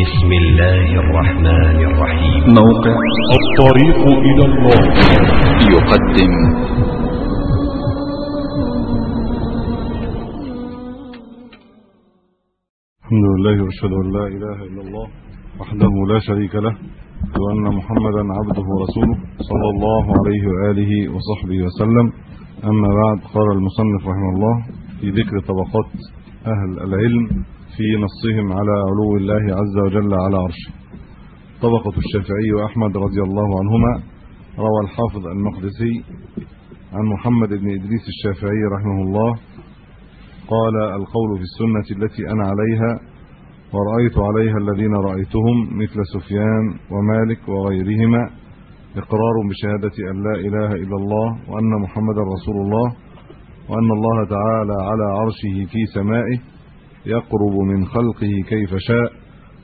بسم الله الرحمن الرحيم. موقع الطريق إلى الله. يقدم. الحمد لله وأشهد أن لا إله إلا الله وحده لا شريك له وان محمدا عبده ورسوله صلى الله عليه وآله وصحبه وسلم. أما بعد قال المصنف رحمه الله في ذكر طبقات أهل العلم في نصهم على علو الله عز وجل على عرشه. طبقة الشافعي وأحمد رضي الله عنهما روى الحافظ المقدسي عن محمد بن إدريس الشافعي رحمه الله قال القول في السنة التي أنا عليها ورأيت عليها الذين رأيتهم مثل سفيان ومالك وغيرهما إقرار بشهادة أن لا إله إلا الله وأن محمد رسول الله وأن الله تعالى على عرشه في سمائه يقرب من خلقه كيف شاء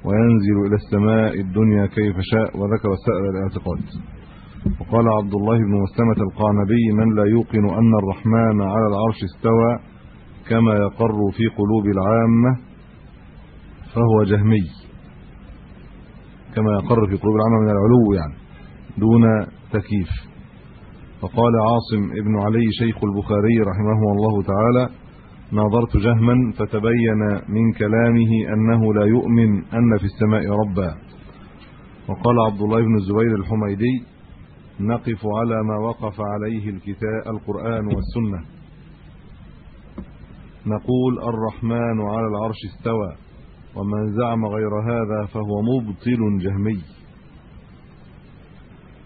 وينزل إلى السماء الدنيا كيف شاء وذكر سائر الاعتقاد. وقال عبد الله بن مسلمة القعنبي من لا يوقن أن الرحمن على العرش استوى كما يقر في قلوب العامة فهو جهمي كما يقر في قلوب العامة من العلو يعني دون تكييف. فقال عاصم ابن علي شيخ البخاري رحمه الله تعالى ناظرت جهما فتبين من كلامه أنه لا يؤمن أن في السماء ربا. وقال عبد الله بن الزبير الحميدي نقف على ما وقف عليه الكتاب القرآن والسنة. نقول الرحمن على العرش استوى ومن زعم غير هذا فهو مبطل جهمي.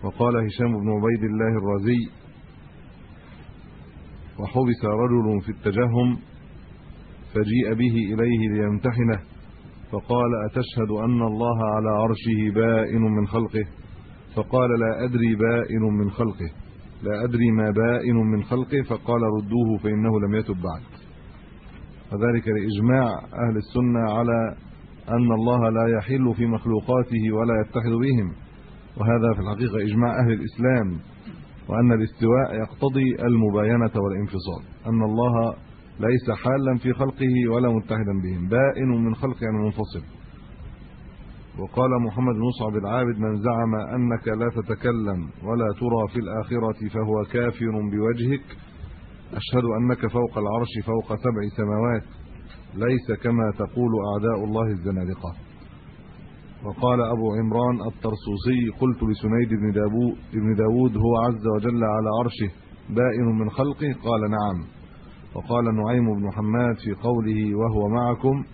وقال هشام بن عبيد الله الرازي وحبس رجل في التجهم فجيء به إليه ليمتحنه فقال أتشهد أن الله على عرشه بائن من خلقه؟ فقال لا أدري بائن من خلقه. لا أدري ما بائن من خلقه فقال ردوه فإنه لم يتب بعد. وذلك لإجماع أهل السنة على أن الله لا يحل في مخلوقاته ولا يتحد بهم. وهذا في الحقيقة إجماع أهل الإسلام وأن الاستواء يقتضي المباينة والانفصال أن الله ليس حالا في خلقه ولا متحدا بهم بائن من خلقه يعني منفصل. وقال محمد بن مصعب العابد من زعم أنك لا تتكلم ولا ترى في الآخرة فهو كافر بوجهك أشهد أنك فوق العرش فوق سبع سماوات ليس كما تقول أعداء الله الزنادقة. وقال أبو عمران الطرسوسي قلت لسنيد بن داوود ابن داوود هو عز وجل على عرشه بائن من خلقه؟ قال نعم. وقال نعيم بن حماد في قوله وهو معكم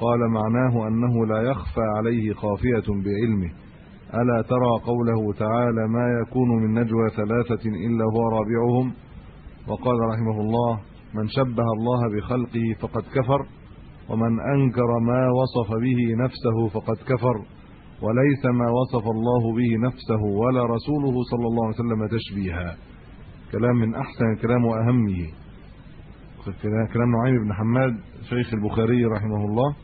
قال معناه أنه لا يخفى عليه خافية بعلمه. ألا ترى قوله تعالى ما يكون من نجوى ثلاثة إلا هو رابعهم؟ وقال رحمه الله من شبه الله بخلقه فقد كفر ومن أنكر ما وصف به نفسه فقد كفر وليس ما وصف الله به نفسه ولا رسوله صلى الله عليه وسلم تشبيها. كلام من أحسن الكلام وأهمه. كلام نعيم بن حماد شيخ البخاري رحمه الله.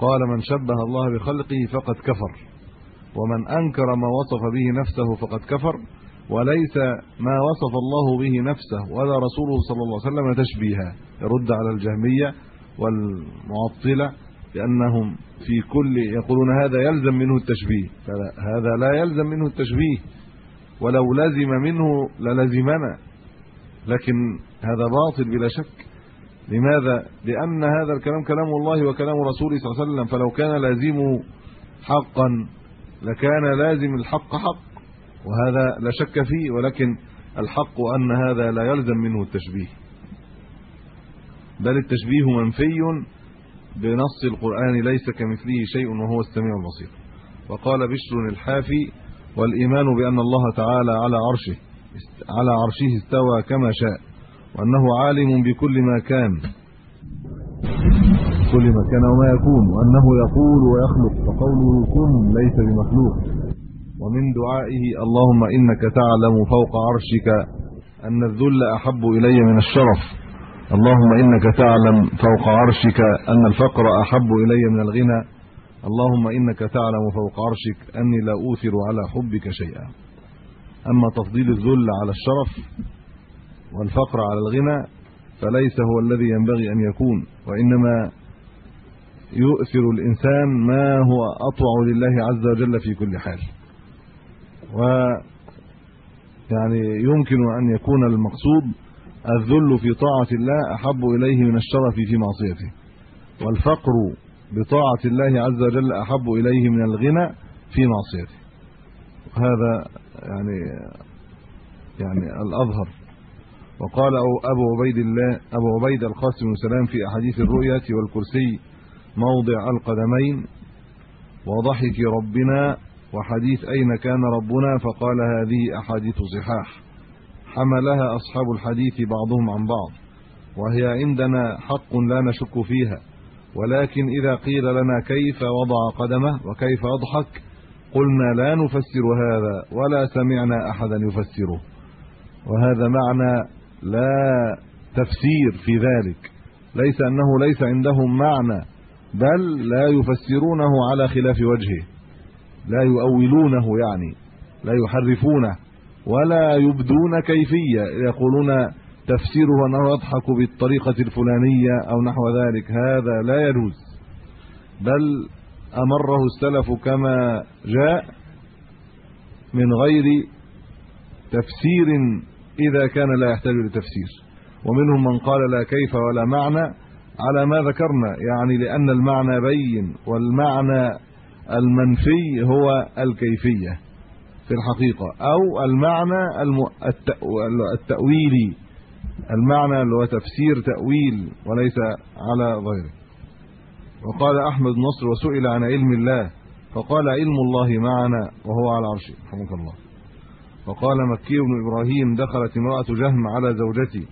قال من شبه الله بخلقه فقد كفر ومن أنكر ما وصف به نفسه فقد كفر وليس ما وصف الله به نفسه ولا رسوله صلى الله عليه وسلم تشبيها يرد على الجهمية والمعطلة لانهم في كل يقولون هذا يلزم منه التشبيه هذا لا يلزم منه التشبيه ولو لزم منه للزمنا. لكن هذا باطل بلا شك. لماذا؟ لأن هذا الكلام كلام الله وكلام رسوله صلى الله عليه وسلم. فلو كان لازمه حقا لكان لازم الحق حق وهذا لا شك فيه. ولكن الحق أن هذا لا يلزم منه التشبيه. بل التشبيه منفي بنص القرآن ليس كمثله شيء وهو السميع البصير. وقال بشر الحافي والإيمان بأن الله تعالى على عرشه. على عرشه استوى كما شاء وأنه عالم بكل ما كان. كل ما كان وما يكون وأنه يقول ويخلق فقوله كن ليس بمخلوق. ومن دعائه اللهم إنك تعلم فوق عرشك أن الذل أحب إلي من الشرف. اللهم إنك تعلم فوق عرشك أن الفقر أحب إلي من الغنى. اللهم إنك تعلم فوق عرشك أني لا أوثر على حبك شيئا. أما تفضيل الذل على الشرف والفقر على الغنى فليس هو الذي ينبغي أن يكون وإنما يؤثر الإنسان ما هو أطوع لله عز وجل في كل حال. و يعني يمكن أن يكون المقصود الذل في طاعة الله أحب إليه من الشرف في معصيته والفقر بطاعة الله عز وجل أحب إليه من الغنى في معصيته. هذا يعني يعني الأظهر. وقال أبو عبيد الله أبو عبيد القاسم بن سلام في أحاديث الرؤيا والكرسي موضع القدمين وضحك ربنا وحديث أين كان ربنا؟ فقال هذه أحاديث صحاح. حملها أصحاب الحديث بعضهم عن بعض وهي عندنا حق لا نشك فيها ولكن إذا قيل لنا كيف وضع قدمه وكيف يضحك قلنا لا نفسر هذا ولا سمعنا أحدا يفسره. وهذا معنى لا تفسير في ذلك. ليس أنه ليس عندهم معنى بل لا يفسرونه على خلاف وجهه. لا يؤولونه يعني لا يحرفونه ولا يبدون كيفية. يقولون تفسيره انه يضحك بالطريقة الفلانية أو نحو ذلك. هذا لا يجوز. بل أمره السلف كما جاء من غير تفسير إذا كان لا يحتاج لتفسير. ومنهم من قال لا كيف ولا معنى على ما ذكرنا يعني لأن المعنى بين والمعنى المنفي هو الكيفية في الحقيقة أو المعنى التأويلي المعنى اللي هو تفسير تأويل وليس على غيره. وقال أحمد نصر وسئل عن علم الله فقال علم الله معنا وهو على عرشه. رحمك الله. وقال مكي بن إبراهيم دخلت امرأة جهم على زوجتي.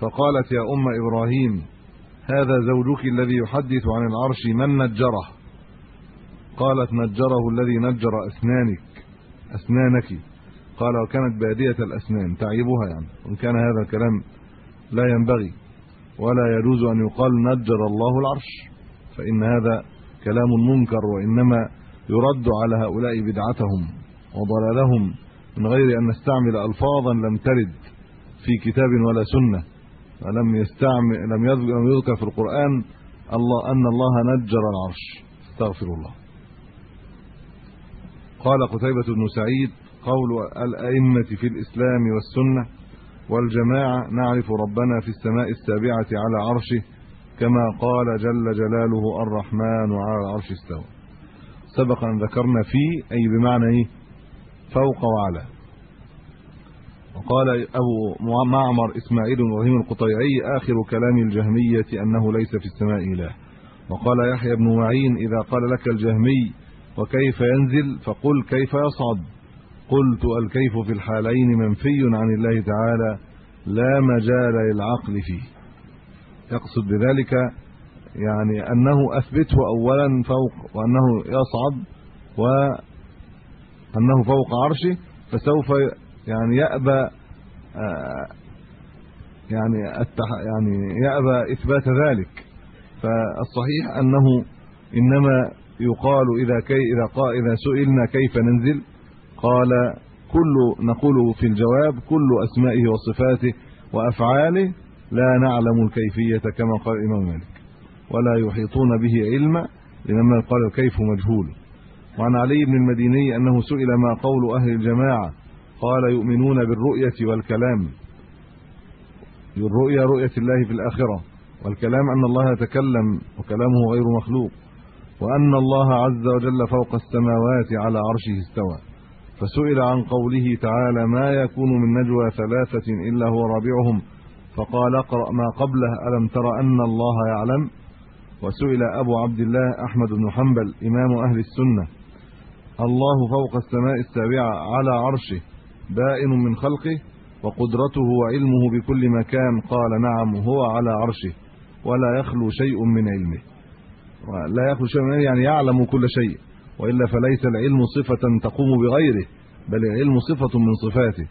فقالت يا أم إبراهيم هذا زوجك الذي يحدث عن العرش من نجره؟ قالت نجره الذي نجر أسنانك أسنانك. قال وكانت بادية الأسنان تعيبها يعني. وان كان هذا الكلام لا ينبغي ولا يجوز أن يقال نجر الله العرش. فإن هذا كلام منكر وإنما يرد على هؤلاء بدعتهم وضلالهم من غير أن نستعمل ألفاظا لم ترد في كتاب ولا سنة. ولم يستعمل لم يذكر في القرآن الله أن الله نجر العرش. استغفر الله. قال قتيبة بن سعيد قول الأئمة في الإسلام والسنة والجماعة نعرف ربنا في السماء السابعة على عرشه كما قال جل جلاله الرحمن على العرش استوى. سبق أن ذكرنا في أي بمعنى إيه؟ فوق وعلى. وقال أبو معمر إسماعيل إبراهيم القطيعي آخر كلام الجهمية أنه ليس في السماء إله. وقال يحيى بن معين إذا قال لك الجهمي وكيف ينزل فقل كيف يصعد. قلت الكيف في الحالين منفي عن الله تعالى لا مجال للعقل فيه. يقصد بذلك يعني أنه اثبته اولا فوق وأنه يصعد وأنه فوق عرشه فسوف يعني يأبى آه، يعني يعني يأبى إثبات ذلك. فالصحيح أنه إنما يقال إذا كي إذا إذا سئلنا كيف ننزل قال كل نقول في الجواب كل أسمائه وصفاته وأفعاله لا نعلم الكيفية كما قال الإمام مالك ولا يحيطون به علما لما قال الكيف مجهول. وعن علي بن المديني أنه سئل ما قول أهل الجماعة قال يؤمنون بالرؤية والكلام. الرؤيا رؤية الله في الآخرة والكلام أن الله يتكلم وكلامه غير مخلوق وأن الله عز وجل فوق السماوات على عرشه استوى. فسئل عن قوله تعالى ما يكون من نجوى ثلاثة إلا هو رابعهم فقال اقرأ ما قبله ألم تر أن الله يعلم؟ وسئل أبو عبد الله أحمد بن حنبل إمام أهل السنة. الله فوق السماء السابعة على عرشه بائن من خلقه وقدرته وعلمه بكل مكان. قال نعم هو على عرشه ولا يخلو شيء من علمه. ولا يخلو شيء من علمه يعني يعلم كل شيء. وإلا فليس العلم صفة تقوم بغيره بل العلم صفة من صفاته.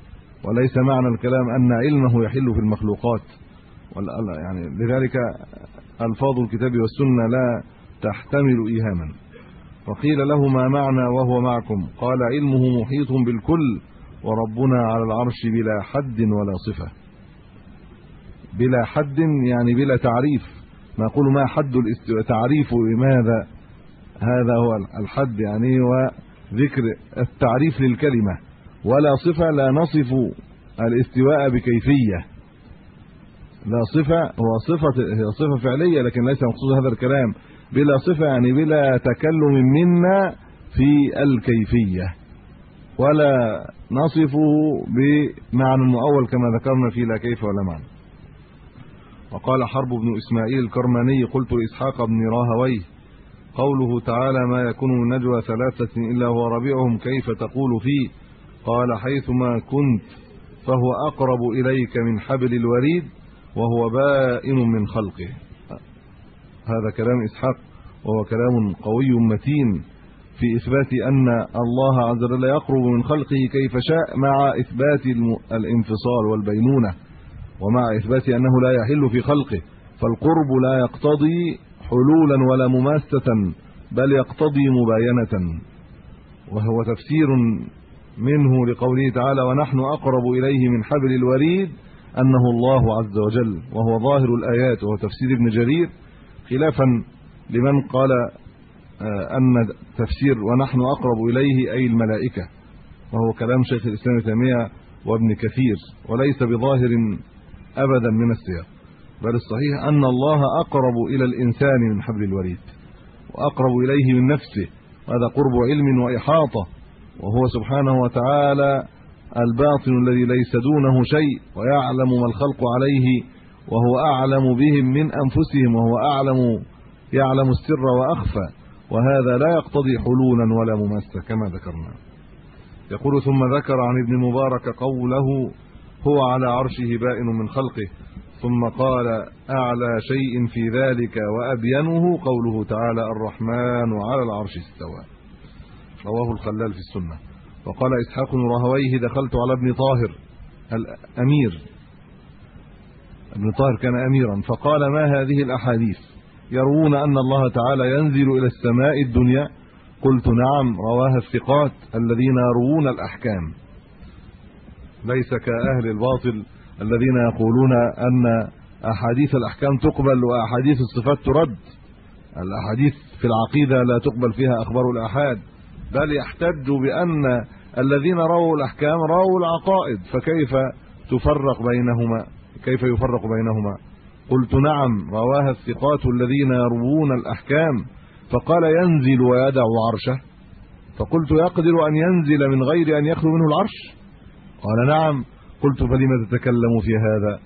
وليس معنى الكلام أن علمه يحل في المخلوقات. يعني لذلك ألفاظ الكتاب والسنة لا تحتمل إيهاما. وقيل له ما معنى وهو معكم؟ قال علمه محيط بالكل وربنا على العرش بلا حد ولا صفة. بلا حد يعني بلا تعريف. نقول ما حد الاستواء تعريف لماذا؟ هذا هو الحد يعني وذكر التعريف للكلمة. ولا صفة لا نصف الاستواء بكيفية. لا صفة هو صفة هي صفة فعلية لكن ليس مقصود هذا الكلام. بلا صفة يعني بلا تكلم منا في الكيفية. ولا نصفه بمعنى مؤول كما ذكرنا في لا كيف ولا معنى. وقال حرب بن إسماعيل الكرماني قلت لإسحاق بن راهويه قوله تعالى ما يكون من نجوى ثلاثة إلا هو ربيعهم كيف تقول فيه؟ قال حيثما كنت فهو أقرب إليك من حبل الوريد وهو بائن من خلقه. هذا كلام إسحاق وهو كلام قوي متين في إثبات أن الله عز وجل يقرب من خلقه كيف شاء مع إثبات الانفصال والبينونة ومع إثبات أنه لا يحل في خلقه. فالقرب لا يقتضي حلولا ولا مماسه بل يقتضي مباينة. وهو تفسير منه لقوله تعالى ونحن أقرب إليه من حبل الوريد أنه الله عز وجل وهو ظاهر الآيات وهو تفسير ابن جرير خلافا لمن قال آه، أن تفسير ونحن أقرب إليه أي الملائكة وهو كلام شيخ الإسلام تيمية وابن كثير وليس بظاهر ابدا من السياق بل الصحيح أن الله أقرب إلى الإنسان من حبل الوريد وأقرب إليه من نفسه هذا قرب علم وإحاطة وهو سبحانه وتعالى الباطن الذي ليس دونه شيء ويعلم ما الخلق عليه وهو أعلم بهم من أنفسهم وهو أعلم يعلم السر وأخفى وهذا لا يقتضي حلولا ولا مماسه كما ذكرنا. يقول ثم ذكر عن ابن مبارك قوله هو على عرشه بائن من خلقه ثم قال أعلى شيء في ذلك وأبينه قوله تعالى الرحمن على العرش استوى رواه الخلال في السنة. وقال إسحاق بن راهويه دخلت على ابن طاهر الأمير. ابن طاهر كان اميرا. فقال ما هذه الأحاديث؟ يروون أن الله تعالى ينزل إلى السماء الدنيا. قلت نعم رواها الثقات الذين يروون الأحكام. ليس كأهل الباطل الذين يقولون أن أحاديث الأحكام تقبل وأحاديث الصفات ترد. الأحاديث في العقيدة لا تقبل فيها أخبار الآحاد. بل يحتج بأن الذين رووا الأحكام رووا العقائد فكيف تفرق بينهما؟ كيف يفرق بينهما؟ قلت نعم رواها الثقات الذين يروون الأحكام فقال ينزل ويدع عرشه. فقلت يقدر أن ينزل من غير أن يخلو منه العرش؟ قال نعم. قلت فلما تتكلم في هذا؟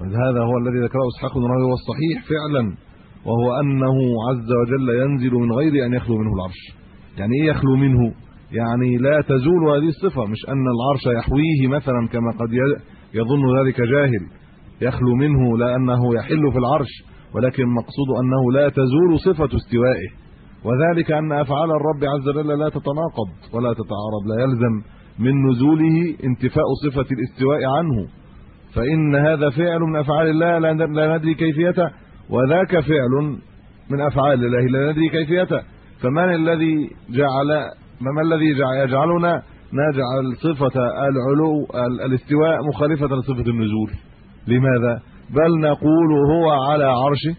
هذا هو الذي ذكره إسحاق بن راهويه والصحيح فعلا وهو أنه عز وجل ينزل من غير أن يخلو منه العرش. يعني إيه يخلو منه؟ يعني لا تزول هذه الصفة مش أن العرش يحويه مثلا كما قد يظن ذلك جاهل. يخلو منه لأنه يحل في العرش ولكن مقصود أنه لا تزول صفة استوائه. وذلك أن أفعال الرب عز وجل لا تتناقض ولا تتعارض لا يلزم من نزوله انتفاء صفة الاستواء عنه. فإن هذا فعل من أفعال الله لا ندري كيفيته وذاك فعل من أفعال الله لا ندري كيفيته. فمن الذي جعل ما الذي يجعلنا؟ نجعل صفة العلو الاستواء مخالفة لصفة النزول. لماذا؟ بل نقول هو على عرشه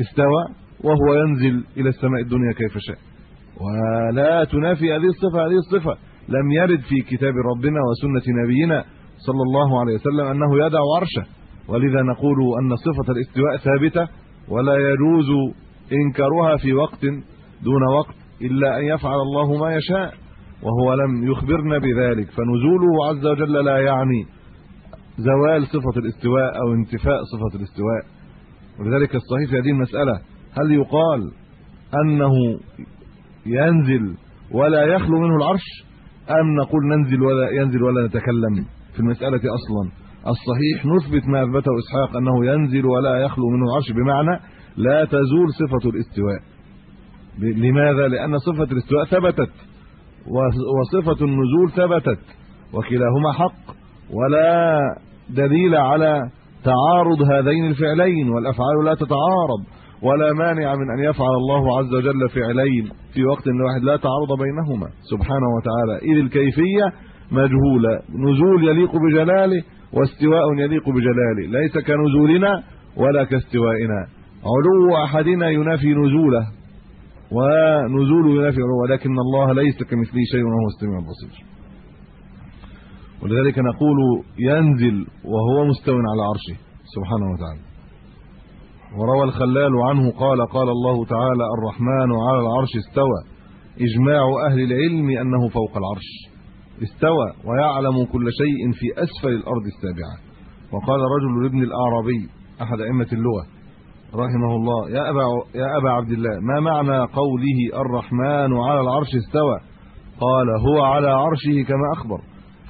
استوى وهو ينزل إلى السماء الدنيا كيف شاء. ولا تنافي هذه الصفة. هذه الصفة لم يرد في كتاب ربنا وسنة نبينا صلى الله عليه وسلم أنه يدع عرشه. ولذا نقول أن صفة الاستواء ثابتة ولا يجوز إنكارها في وقت دون وقت إلا أن يفعل الله ما يشاء وهو لم يخبرنا بذلك. فنزوله عز وجل لا يعني زوال صفة الاستواء أو انتفاء صفة الاستواء. ولذلك الصحيح في هذه المسألة هل يقال أنه ينزل ولا يخلو منه العرش؟ أم نقول ننزل ولا ينزل ولا نتكلم في المسألة أصلا؟ الصحيح نثبت ما أثبته إسحاق أنه ينزل ولا يخلو منه العرش بمعنى لا تزول صفة الاستواء. لماذا؟ لأن صفة الاستواء ثبتت. وصفة النزول ثبتت. وكلاهما حق. ولا دليل على تعارض هذين الفعلين. والأفعال لا تتعارض. ولا مانع من أن يفعل الله عز وجل فعلين في وقت واحد لا تعارض بينهما. سبحانه وتعالى. إذ الكيفية مجهولة. نزول يليق بجلاله واستواء يليق بجلاله. ليس كنزولنا ولا كاستوائنا. علو أحدنا ينافي نزوله. ونزوله ينافي ولكن الله ليس كمثله شيء وهو السميع البصير. ولذلك نقول ينزل وهو مستو على عرشه سبحانه وتعالى. وروى الخلال عنه قال قال الله تعالى الرحمن على العرش استوى. إجماع أهل العلم أنه فوق العرش. استوى ويعلم كل شيء في أسفل الأرض السابعة. وقال رجل لابن الأعرابي أحد أئمة اللغة رحمه الله يا أبا يا أبا عبد الله ما معنى قوله الرحمن على العرش استوى؟ قال هو على عرشه كما أخبر.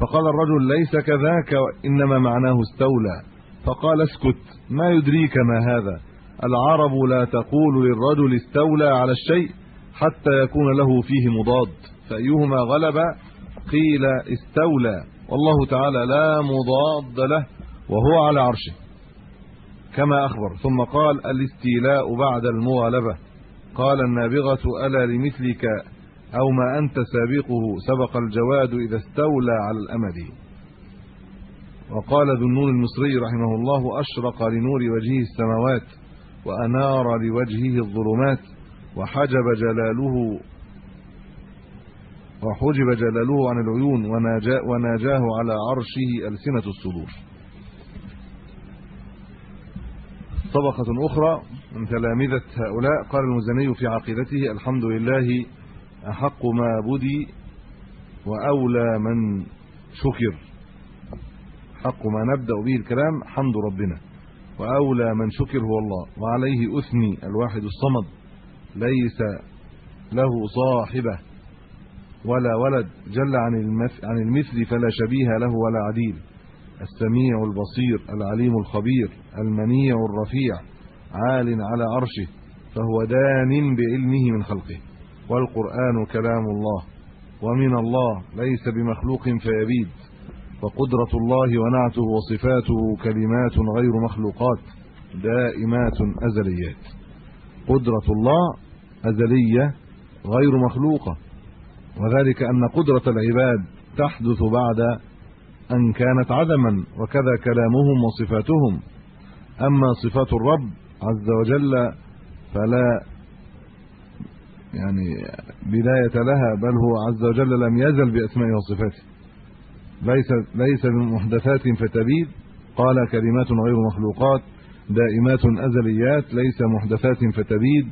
فقال الرجل ليس كذاك انما معناه استولى. فقال اسكت ما يدريك ما هذا؟ العرب لا تقول للرجل استولى على الشيء حتى يكون له فيه مضاد. فأيهما غلب؟ قيل استولى. والله تعالى لا مضاد له وهو على عرشه. كما أخبر. ثم قال الاستيلاء بعد المغالبه قال النابغة ألا لمثلك أو ما أنت سابقه؟ سبق الجواد إذا استولى على الأمد. وقال ذو النون المصري رحمه الله أشرق لنور وجهه السماوات وأنار لوجهه الظلمات وحجب جلاله وحجب جلاله عن العيون وناجاه على عرشه ألسنة الصدور. طبقة أخرى من تلامذه هؤلاء. قال المزني في عقيدته الحمد لله أحق ما بدي وأولى من شكر. حق ما نبدأ به الكلام حمد ربنا. وأولى من شكر هو الله. وعليه أثني الواحد الصمد. ليس له صاحبة ولا ولد. جل عن عن المثل فلا شبيه له ولا عديل. السميع البصير العليم الخبير. المنيع الرفيع عال على عرشه فهو دان بعلمه من خلقه. والقرآن كلام الله ومن الله ليس بمخلوق فيبيد. وقدره الله ونعته وصفاته كلمات غير مخلوقات دائمات أزليات. قدرة الله أزلية غير مخلوقة. وذلك أن قدرة العباد تحدث بعد أن كانت عدما وكذا كلامهم وصفاتهم. أما صفات الرب عز وجل فلا يعني بداية لها بل هو عز وجل لم يزل بأسمائه وصفاته. ليس ليس بمحدثات فتبيد قال كلمات غير مخلوقات دائمات أزليات ليس محدثات فتبيد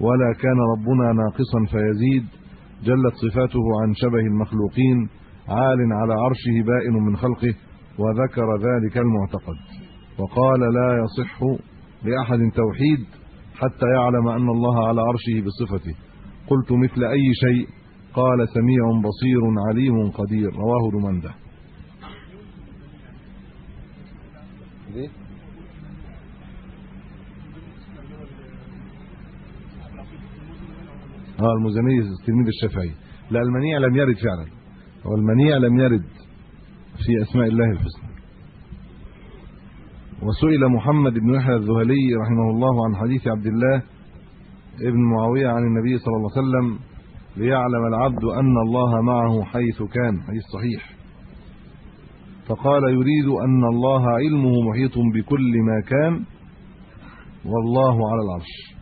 ولا كان ربنا ناقصا فيزيد. جلت صفاته عن شبه المخلوقين. عال على عرشه بائن من خلقه وذكر ذلك المعتقد. وقال لا يصح لأحد توحيد حتى يعلم أن الله على عرشه بصفته. قلت مثل أي شيء؟ قال سميع بصير عليم قدير. رواه لمنده آه المزني تلميذ الشافعي. لا المنيع لم يرد فعلا. هو المنيع لم يرد في أسماء الله الحسنى. وسئل محمد بن يحيى الذهلي رحمه الله عن حديث عبد الله ابن معاوية عن النبي صلى الله عليه وسلم ليعلم العبد أن الله معه حيث كان. حديث صحيح. فقال يريد أن الله علمه محيط بكل ما كان والله على العرش.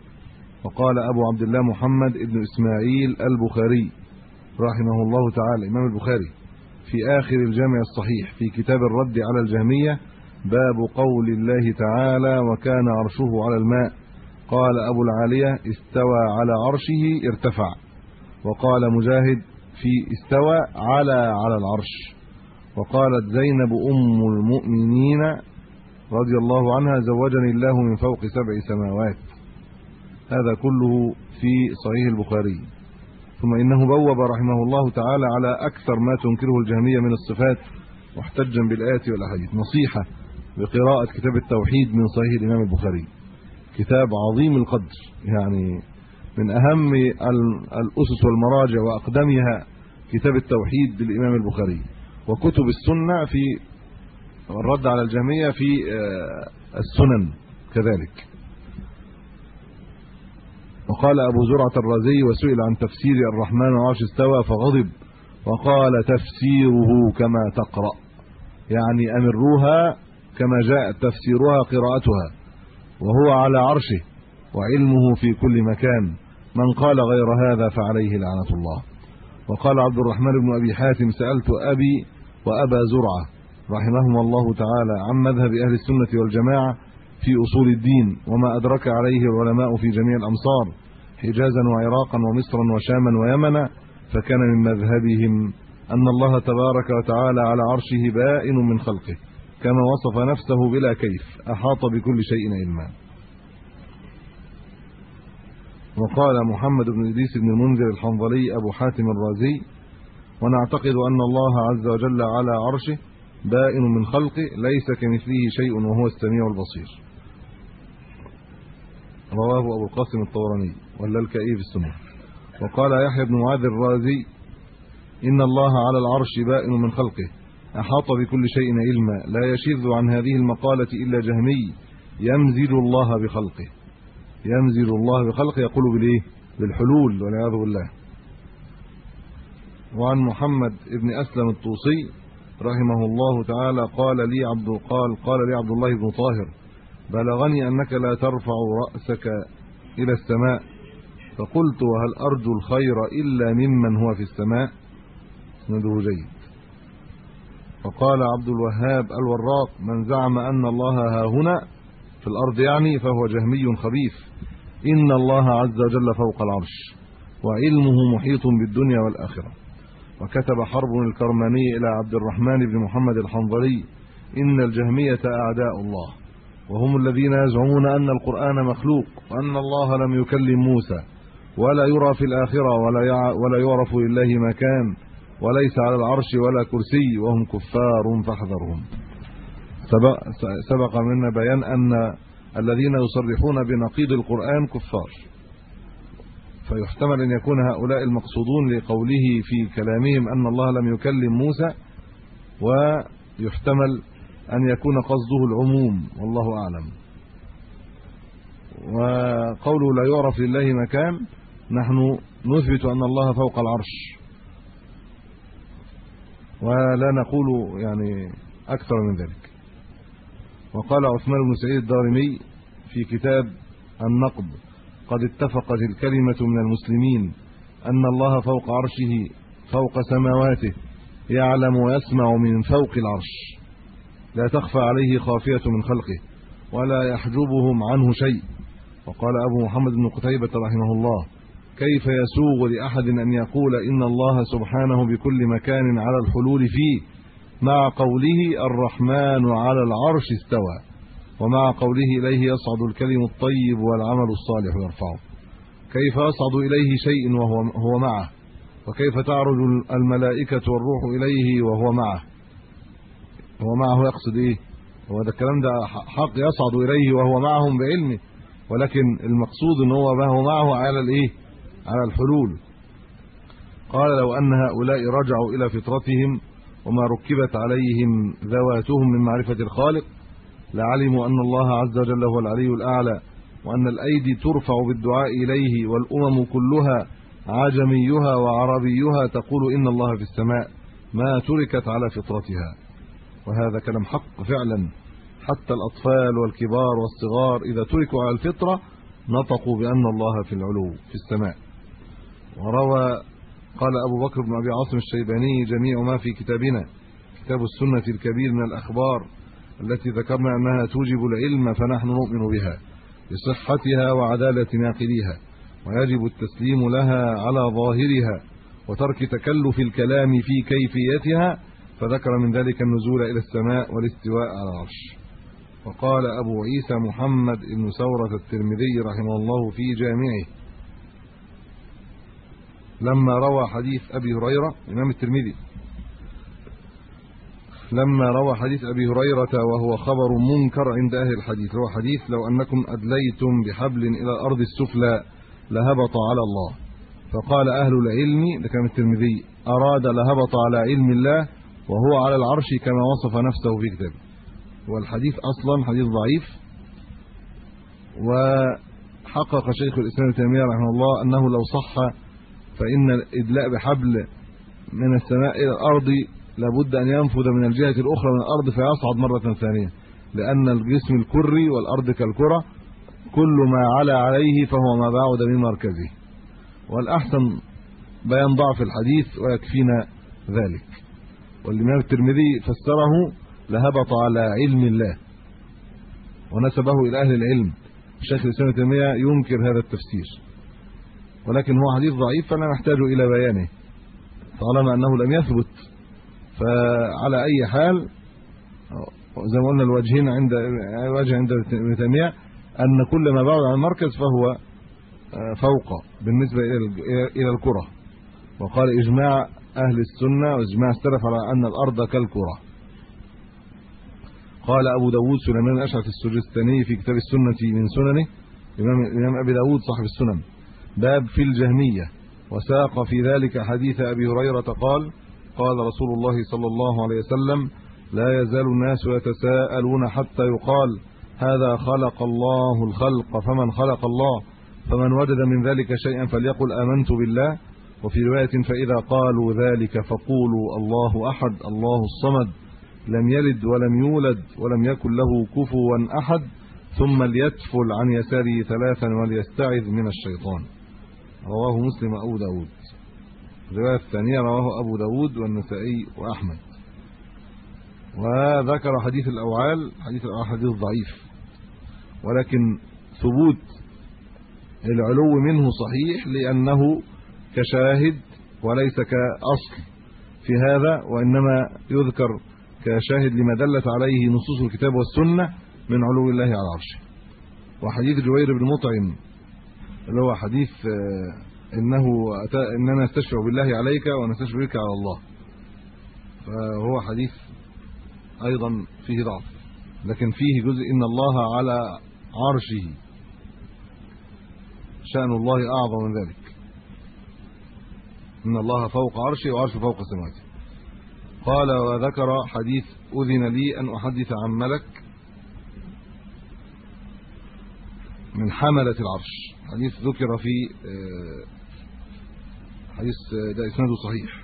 وقال أبو عبد الله محمد ابن إسماعيل البخاري رحمه الله تعالى إمام البخاري في آخر الجامع الصحيح في كتاب الرد على الجهمية باب قول الله تعالى وكان عرشه على الماء. قال أبو العالية استوى على عرشه ارتفع. وقال مجاهد في استوى على على العرش. وقالت زينب أم المؤمنين رضي الله عنها زوجني الله من فوق سبع سماوات. هذا كله في صحيح البخاري. ثم إنه بوب رحمه الله تعالى على أكثر ما تنكره الجهمية من الصفات محتجا بالآيات والأحاديث. نصيحة بقراءة كتاب التوحيد من صحيح الإمام البخاري. كتاب عظيم القدر يعني من أهم الأسس والمراجع وأقدمها كتاب التوحيد للإمام البخاري. وكتب السنة في الرد على الجهمية في السنن كذلك. وقال أبو زرعة الرازي وسئل عن تفسير الرحمن العرش استوى فغضب وقال تفسيره كما تقرأ. يعني أمروها كما جاء تفسيرها قراءتها وهو على عرشه وعلمه في كل مكان. من قال غير هذا فعليه لعنة الله. وقال عبد الرحمن بن أبي حاتم سألت أبي وأبا زرعة رحمهما الله تعالى عن مذهب أهل السنة والجماعة في أصول الدين وما أدرك عليه العلماء في جميع الأمصار حجازا وعراقا ومصرا وشاما ويمنا. فكان من مذهبهم أن الله تبارك وتعالى على عرشه بائن من خلقه. كما وصف نفسه بلا كيف أحاط بكل شيء علما. وقال محمد بن إدريس بن المنذر الحنظلي أبو حاتم الرازي ونعتقد أن الله عز وجل على عرشه بائن من خلقه ليس كمثله شيء وهو السميع البصير. رواه أبو القاسم الطوراني واللالكائي في السنة وقال يحيى بن معاذ الرازي إن الله على العرش بائن من خلقه أحاط بكل شيء علما لا يشذ عن هذه المقالة إلا جهمي. يمزج الله بخلقه. يمزج الله بخلقه يقول بالإيه؟ بالحلول والعياذ بالله. وعن محمد ابن أسلم الطوسي رحمه الله تعالى قال لي عبد قال قال لي عبد الله بن طاهر بلغني أنك لا ترفع رأسك إلى السماء. فقلت وهل أرجو الخير إلا ممن هو في السماء؟ اسنده جيد. وقال عبد الوهاب الوراق من زعم أن الله ها هنا في الأرض يعني فهو جهمي خبيث إن الله عز وجل فوق العرش وعلمه محيط بالدنيا والآخرة وكتب حرب الكرماني إلى عبد الرحمن بن محمد الحنظلي إن الجهمية أعداء الله وهم الذين يزعمون أن القرآن مخلوق وأن الله لم يكلم موسى ولا يرى في الآخرة ولا. ولا يعرف لله مكان وليس على العرش ولا كرسي وهم كفار فاحذرهم. سبق سبق منا بيان أن الذين يصرحون بنقيض القرآن كفار. فيحتمل أن يكون هؤلاء المقصودون لقوله في كلامهم أن الله لم يكلم موسى ويحتمل أن يكون قصده العموم والله أعلم. وقوله لا يعرف لله مكان نحن نثبت أن الله فوق العرش. ولا نقول يعني أكثر من ذلك. وقال عثمان بن سعيد الدارمي في كتاب النقد قد اتفقت الكلمة من المسلمين أن الله فوق عرشه فوق سماواته يعلم ويسمع من فوق العرش. لا تخفى عليه خافية من خلقه ولا يحجبهم عنه شيء. وقال أبو محمد بن قتيبة رحمه الله كيف يسوغ لأحد أن يقول إن الله سبحانه بكل مكان على الحلول فيه؟ مع قوله الرحمن على العرش استوى. ومع قوله إليه يصعد الكلم الطيب والعمل الصالح يرفعه. كيف يصعد إليه شيء وهو هو معه؟ وكيف تعرج الملائكة والروح إليه وهو معه؟ هو معه يقصد إيه؟ هو ده الكلام ده حق يصعد إليه وهو معهم بعلمه. ولكن المقصود إن هو معه على الإيه؟ على الحلول. قال لو أن هؤلاء رجعوا إلى فطرتهم وما ركبت عليهم ذواتهم من معرفة الخالق لعلموا أن الله عز وجل هو العلي الأعلى وأن الأيدي ترفع بالدعاء إليه والأمم كلها عجميها وعربيها تقول إن الله في السماء ما تركت على فطرتها. وهذا كلام حق فعلا. حتى الأطفال والكبار والصغار إذا تركوا على الفطرة نطقوا بأن الله في العلو في السماء. وروى قال أبو بكر بن أبي عاصم الشيباني جميع ما في كتابنا كتاب السنة الكبير من الأخبار التي ذكرنا أنها توجب العلم فنحن نؤمن بها بصحتها وعدالة ناقليها ويجب التسليم لها على ظاهرها وترك تكلف الكلام في كيفيتها فذكر من ذلك النزول إلى السماء والاستواء على العرش. وقال أبو عيسى محمد بن ثورة الترمذي رحمه الله في جامعه لما روى حديث أبي هريرة إمام الترمذي. لما روى حديث أبي هريرة وهو خبر منكر عند أهل الحديث. هو حديث لو أنكم أدليتم بحبل إلى الأرض السفلى لهبط على الله. فقال أهل العلم ده كلام الترمذي أراد لهبط على علم الله وهو على العرش كما وصف نفسه في كتابه. والحديث أصلا حديث ضعيف. وحقق شيخ الإسلام تيمية رحمه الله أنه لو صح فإن الادلاء بحبل من السماء إلى الأرض لابد أن ينفذ من الجهة الأخرى من الأرض فيصعد مرة ثانية. لأن الجسم الكري والأرض كالكرة كل ما علا عليه فهو ما بعد من مركزه. والأحسن بيان ضعف الحديث ويكفينا ذلك. والإمام الترمذي فسره لهبط على علم الله ونسبه إلى أهل العلم. الشيخ الإسلام تيمية ينكر هذا التفسير. ولكن هو حديث ضعيف فلا نحتاج إلى بيانه. طالما أنه لم يثبت فعلى أي حال زي ما قلنا الوجهين عند وجه عند ابن تيمية أن كل ما بعد عن المركز فهو فوق بالنسبة إلى إلى الكرة. وقال إجماع أهل السنة وإجماع السلف على أن الأرض كالكرة. قال أبو داود سليمان الاشعث السجستاني في كتاب السنة من سننه. امام الامام أبي داود صاحب السنن. باب في الجهمية. وساق في ذلك حديث أبي هريرة قال قال رسول الله صلى الله عليه وسلم لا يزال الناس يتساءلون حتى يقال هذا خلق الله الخلق فمن خلق الله؟ فمن وجد من ذلك شيئا فليقل آمنت بالله. وفي رواية فإذا قالوا ذلك فقولوا الله أحد الله الصمد. لم يلد ولم يولد ولم يكن له كفوا أحد ثم ليتفل عن يساره ثلاثا وليستعذ من الشيطان. رواه مسلم ابو داود. الرواية الثانية رواه أبو داود والنسائي وأحمد. وذكر حديث الأوعال حديث الأوعال حديث ضعيف. ولكن ثبوت العلو منه صحيح لأنه كشاهد وليس كأصل في هذا وإنما يذكر كشاهد لما دلت عليه نصوص الكتاب والسنة من علو الله على عرشه. وحديث جوير بن مطعم اللي هو حديث آه، إنه إننا نستشفع بالله عليك ونستشفع بك على الله. فهو حديث أيضا فيه ضعف لكن فيه جزء إن الله على عرشه. شأن الله أعظم من ذلك. إن الله فوق عرشه وعرشه فوق سماواته. قال وذكر حديث أذن لي أن أحدث عن ملك من حملة العرش. حديث ذكر في آه، حديث آه، ده إسناده صحيح.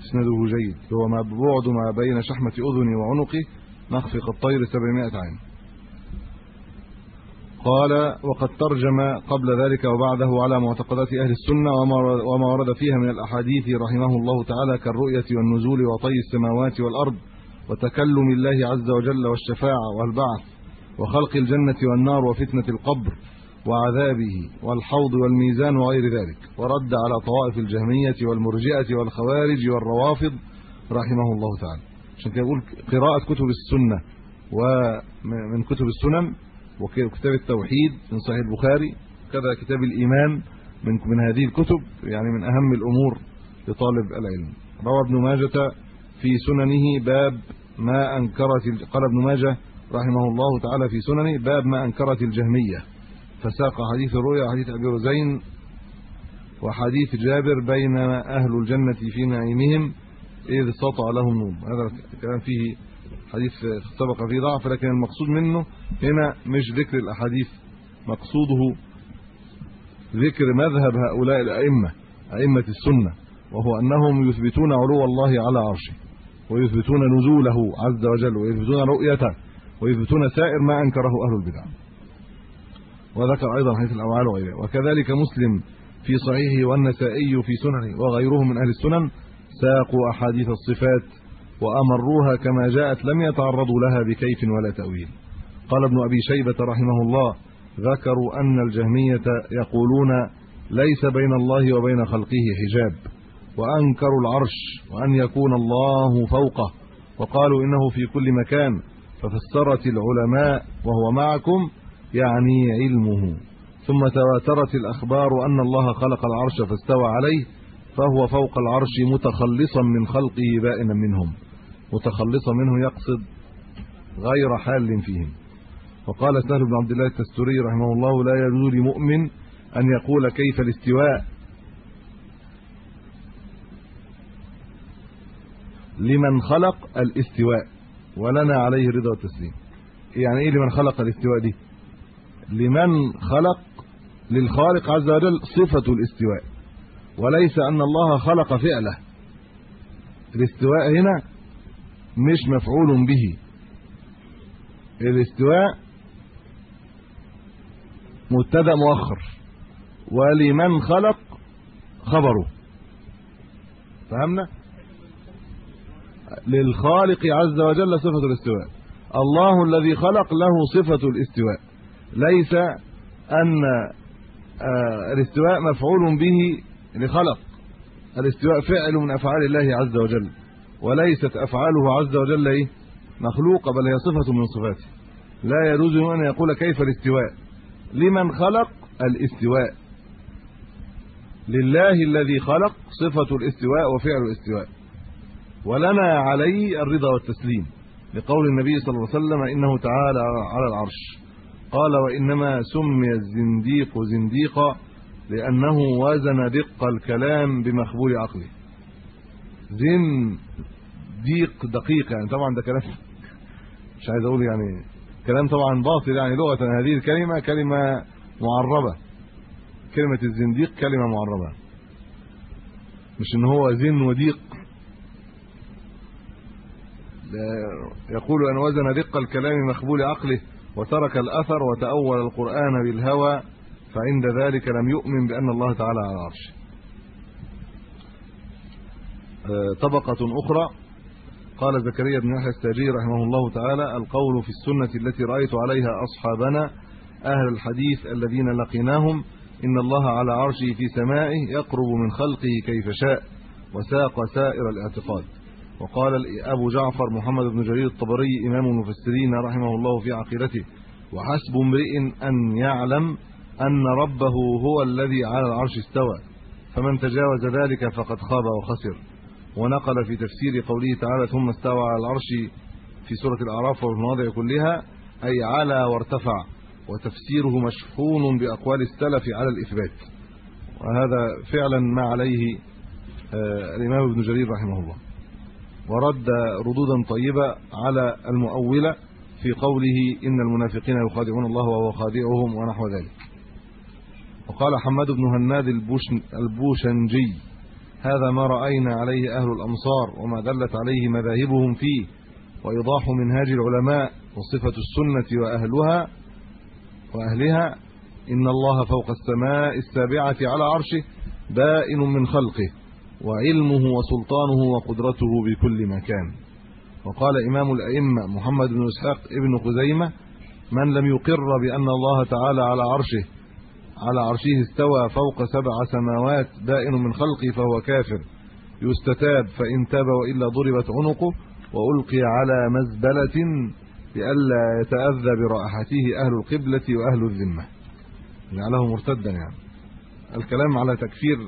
إسناده جيد. هو ما بعد ما بين شحمة أذني وعنقي مخفق الطير 700 عام. قال وقد ترجم قبل ذلك وبعده على معتقدات أهل السنة وما ورد فيها من الأحاديث رحمه الله تعالى كالرؤية والنزول وطي السماوات والأرض وتكلم الله عز وجل والشفاعة والبعث وخلق الجنة والنار وفتنة القبر وعذابه والحوض والميزان وغير ذلك. ورد على طوائف الجهمية والمرجئة والخوارج والروافض رحمه الله تعالى. عشان كده يقول قراءة كتب السنة ومن كتب السنن وكتاب التوحيد من صحيح البخاري كذا كتاب الإيمان من من هذه الكتب يعني من أهم الأمور لطالب العلم. روى ابن ماجة في سننه باب ما أنكرت قال ابن ماجه رحمه الله تعالى في سننه باب ما أنكرت الجهمية. فساق حديث الرؤيا وحديث أبي رزين وحديث جابر بين أهل الجنة في نعيمهم إذ سطع لهم نور هذا الكلام فيه حديث سبق فيه ضعف لكن المقصود منه هنا مش ذكر الأحاديث. مقصوده ذكر مذهب هؤلاء الأئمة أئمة السنة وهو أنهم يثبتون علو الله على عرشه. ويثبتون نزوله عز وجل ويثبتون رؤيته ويثبتون سائر ما أنكره أهل البدع. وذكر أيضا حديث الأوعال وغيره. وكذلك مسلم في صحيحه والنسائي في سننه وغيرهم من أهل السنن ساقوا أحاديث الصفات وأمروها كما جاءت لم يتعرضوا لها بكيف ولا تأويل. قال ابن أبي شيبة رحمه الله ذكروا أن الجهمية يقولون ليس بين الله وبين خلقه حجاب. وانكروا العرش وأن يكون الله فوقه وقالوا إنه في كل مكان ففسرت العلماء وهو معكم يعني علمه. ثم تواترت الأخبار أن الله خلق العرش فاستوى عليه فهو فوق العرش متخلصا من خلقه بائنا منهم. متخلصا منه يقصد غير حال فيهم. وقال سهل بن عبد الله التستوري رحمه الله لا يجوز لمؤمن أن يقول كيف الاستواء لمن خلق الاستواء ولنا عليه رضا والتسليم. يعني إيه لمن خلق الاستواء دي؟ لمن خلق للخالق عز وجل صفة الاستواء وليس أن الله خلق فعله. الاستواء هنا مش مفعول به. الاستواء مبتدا مؤخر ولمن خلق خبره. فهمنا؟ للخالق عز وجل صفة الاستواء. الله الذي خلق له صفة الاستواء. ليس أن آه، الاستواء مفعول به لخلق. الاستواء فعل من أفعال الله عز وجل. وليست أفعاله عز وجل إيه؟ مخلوقة بل هي صفة من صفاته. لا يجوز أن يقول كيف الاستواء. لمن خلق الاستواء. لله الذي خلق صفة الاستواء وفعل الاستواء. ولنا عليه الرضا والتسليم لقول النبي صلى الله عليه وسلم إنه تعالى على العرش. قال وإنما سمي الزنديق زنديقا لأنه وزن دق الكلام بمخبول عقله. زن ديق دقيق يعني طبعا ده كلام مش عايز أقول يعني كلام طبعا باطل يعني لغة هذه الكلمة كلمة معربة. كلمة الزنديق كلمة معربة. مش إن هو زن وديق يقول أن وزن دق الكلام مخبول عقله وترك الأثر وتأول القرآن بالهوى فعند ذلك لم يؤمن بأن الله تعالى على العرش. آه، طبقة أخرى قال زكريا بن يحيى الساجي رحمه الله تعالى القول في السنة التي رأيت عليها أصحابنا أهل الحديث الذين لقيناهم إن الله على عرشه في سمائه يقرب من خلقه كيف شاء وساق سائر الاعتقاد. وقال أبو جعفر محمد بن جرير الطبري إمام المفسرين رحمه الله في عقيدته وحسب امرئ أن يعلم أن ربه هو الذي على العرش استوى فمن تجاوز ذلك فقد خاب وخسر. ونقل في تفسير قوله تعالى ثم استوى على العرش في سورة الأعراف والمواضع كلها أي على وارتفع وتفسيره مشحون بأقوال السلف على الإثبات. وهذا فعلا ما عليه آه، الإمام ابن جرير رحمه الله. ورد ردودا طيبة على المؤولة في قوله إن المنافقين يخادعون الله وهو خادعهم ونحو ذلك. وقال حماد بن هناد البوشنجي هذا ما رأينا عليه أهل الأمصار وما دلت عليه مذاهبهم فيه وإيضاح منهاج العلماء وصفة السنة واهلها وأهلها إن الله فوق السماء السابعة على عرشه بائن من خلقه. وعلمه وسلطانه وقدرته بكل مكان. وقال إمام الأئمة محمد بن إسحاق ابن خزيمة من لم يقر بأن الله تعالى على عرشه على عرشه استوى فوق سبع سماوات بائن من خلقه فهو كافر. يستتاب فإن تاب وإلا ضربت عنقه وألقي على مزبلة لئلا يتأذى برائحته أهل القبلة وأهل الذمة. جعله مرتدا يعني. الكلام على تكفير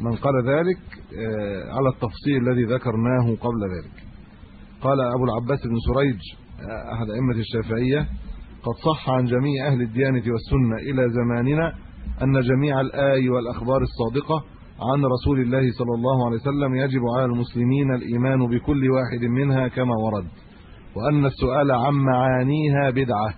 من قال ذلك آه، على التفصيل الذي ذكرناه قبل ذلك. قال أبو العباس بن سريج آه، أحد أئمة الشافعية قد صح عن جميع أهل الديانة والسنة إلى زماننا أن جميع الآي والأخبار الصادقة عن رسول الله صلى الله عليه وسلم يجب على المسلمين الإيمان بكل واحد منها كما ورد وأن السؤال عن معانيها بدعة.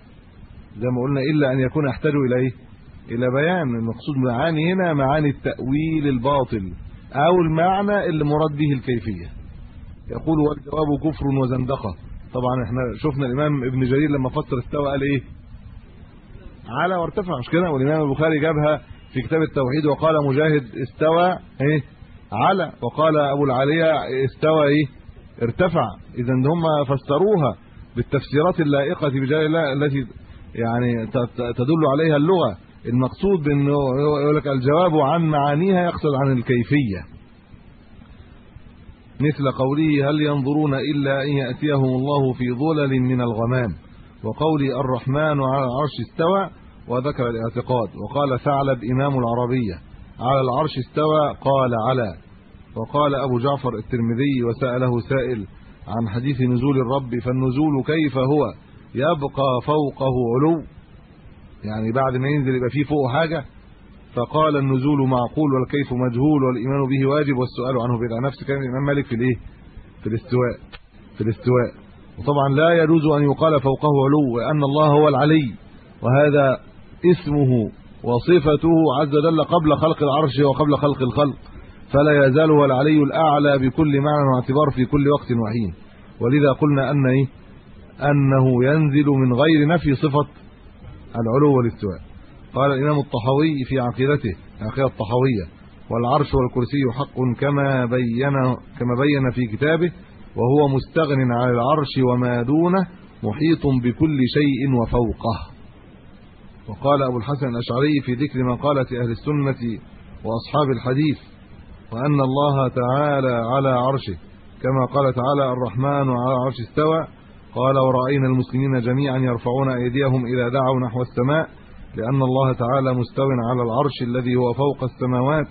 زي ما قلنا إلا أن يكون يحتاج إلى إيه إلى بيان المقصود معاني هنا معاني التأويل الباطل أو المعنى اللي مراد به الكيفية. يقول والجواب كفر وزندقة. طبعا إحنا شفنا الإمام ابن جرير لما فسر استوى قال إيه؟ على وارتفع مش كده؟ والإمام البخاري جابها في كتاب التوحيد وقال مجاهد استوى إيه؟ على. وقال أبو العاليه استوى إيه؟ ارتفع. اذا هم فسروها بالتفسيرات اللائقة بجلال الله التي يعني تدل عليها اللغة. المقصود بانه يقول لك الجواب عن معانيها يقصد عن الكيفية. مثل قوله هل ينظرون إلا أن يأتيهم الله في ظلل من الغمام. وقول الرحمن على العرش استوى وذكر الاعتقاد. وقال ثعلب إمام العربية. على العرش استوى قال على. وقال أبو جعفر الترمذي وسأله سائل عن حديث نزول الرب فالنزول كيف هو؟ يبقى فوقه علو. يعني بعد ما ينزل يبقى فيه فوقه حاجة؟ فقال النزول معقول والكيف مجهول والإيمان به واجب والسؤال عنه بدعه نفس كلام الإمام مالك في الإيه؟ في الاستواء في الاستواء. وطبعا لا يجوز أن يقال فوقه علو وأن الله هو العلي وهذا اسمه وصفته عز وجل قبل خلق العرش وقبل خلق الخلق. فلا يزال هو العلي الأعلى بكل معنى واعتبار في كل وقت وحين. ولذا قلنا أن إيه؟ أنه ينزل من غير نفي صفة العلو والاستواء. قال الإمام الطحاوي في عقيدته عقيده الطحاوية والعرش والكرسي حق كما بين كما بين في كتابه وهو مستغن على العرش وما دونه محيط بكل شيء وفوقه. وقال أبو الحسن الأشعري في ذكر مقالة أهل السنة وأصحاب الحديث وأن الله تعالى على عرشه كما قال تعالى الرحمن على عرش استوى قال ورأينا المسلمين جميعا يرفعون أيديهم إذا دعوا نحو السماء لأن الله تعالى مستو على العرش الذي هو فوق السماوات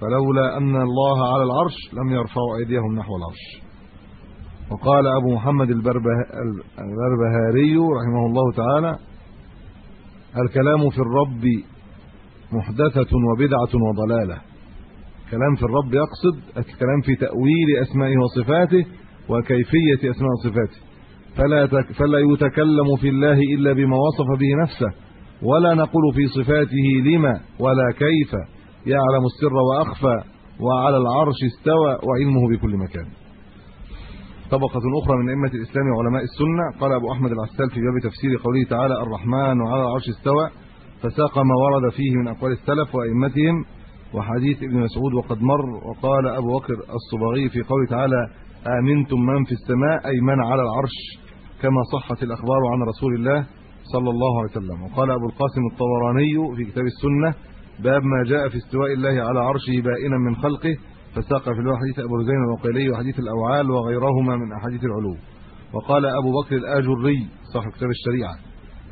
فلولا أن الله على العرش لم يرفعوا أيديهم نحو العرش. وقال أبو محمد البربهاري رحمه الله تعالى الكلام في الرب محدثة وبدعة وضلالة. كلام في الرب يقصد الكلام في تأويل أسمائه وصفاته وكيفية أسماء وصفاته. فلا فلا يتكلم في الله إلا بما وصف به نفسه ولا نقول في صفاته لما ولا كيف. يعلم السر وأخفى وعلى العرش استوى وعلمه بكل مكان. طبقة أخرى من أئمة الإسلام وعلماء السنة قال أبو أحمد العسال في باب تفسير قوله تعالى الرحمن وعلى العرش استوى فساق ما ورد فيه من أقوال السلف وأئمتهم وحديث ابن مسعود وقد مر وقال أبو بكر الصباغي في قوله تعالى آمنتم من في السماء أي من على العرش؟ كما صحت الأخبار عن رسول الله صلى الله عليه وسلم. وقال أبو القاسم الطبراني في كتاب السنة باب ما جاء في استواء الله على عرشه بائنا من خلقه فساق في حديث أبو زين الوقيلي وحديث الأوعال وغيرهما من أحاديث العلو وقال أبو بكر الآجري صاحب كتاب الشريعة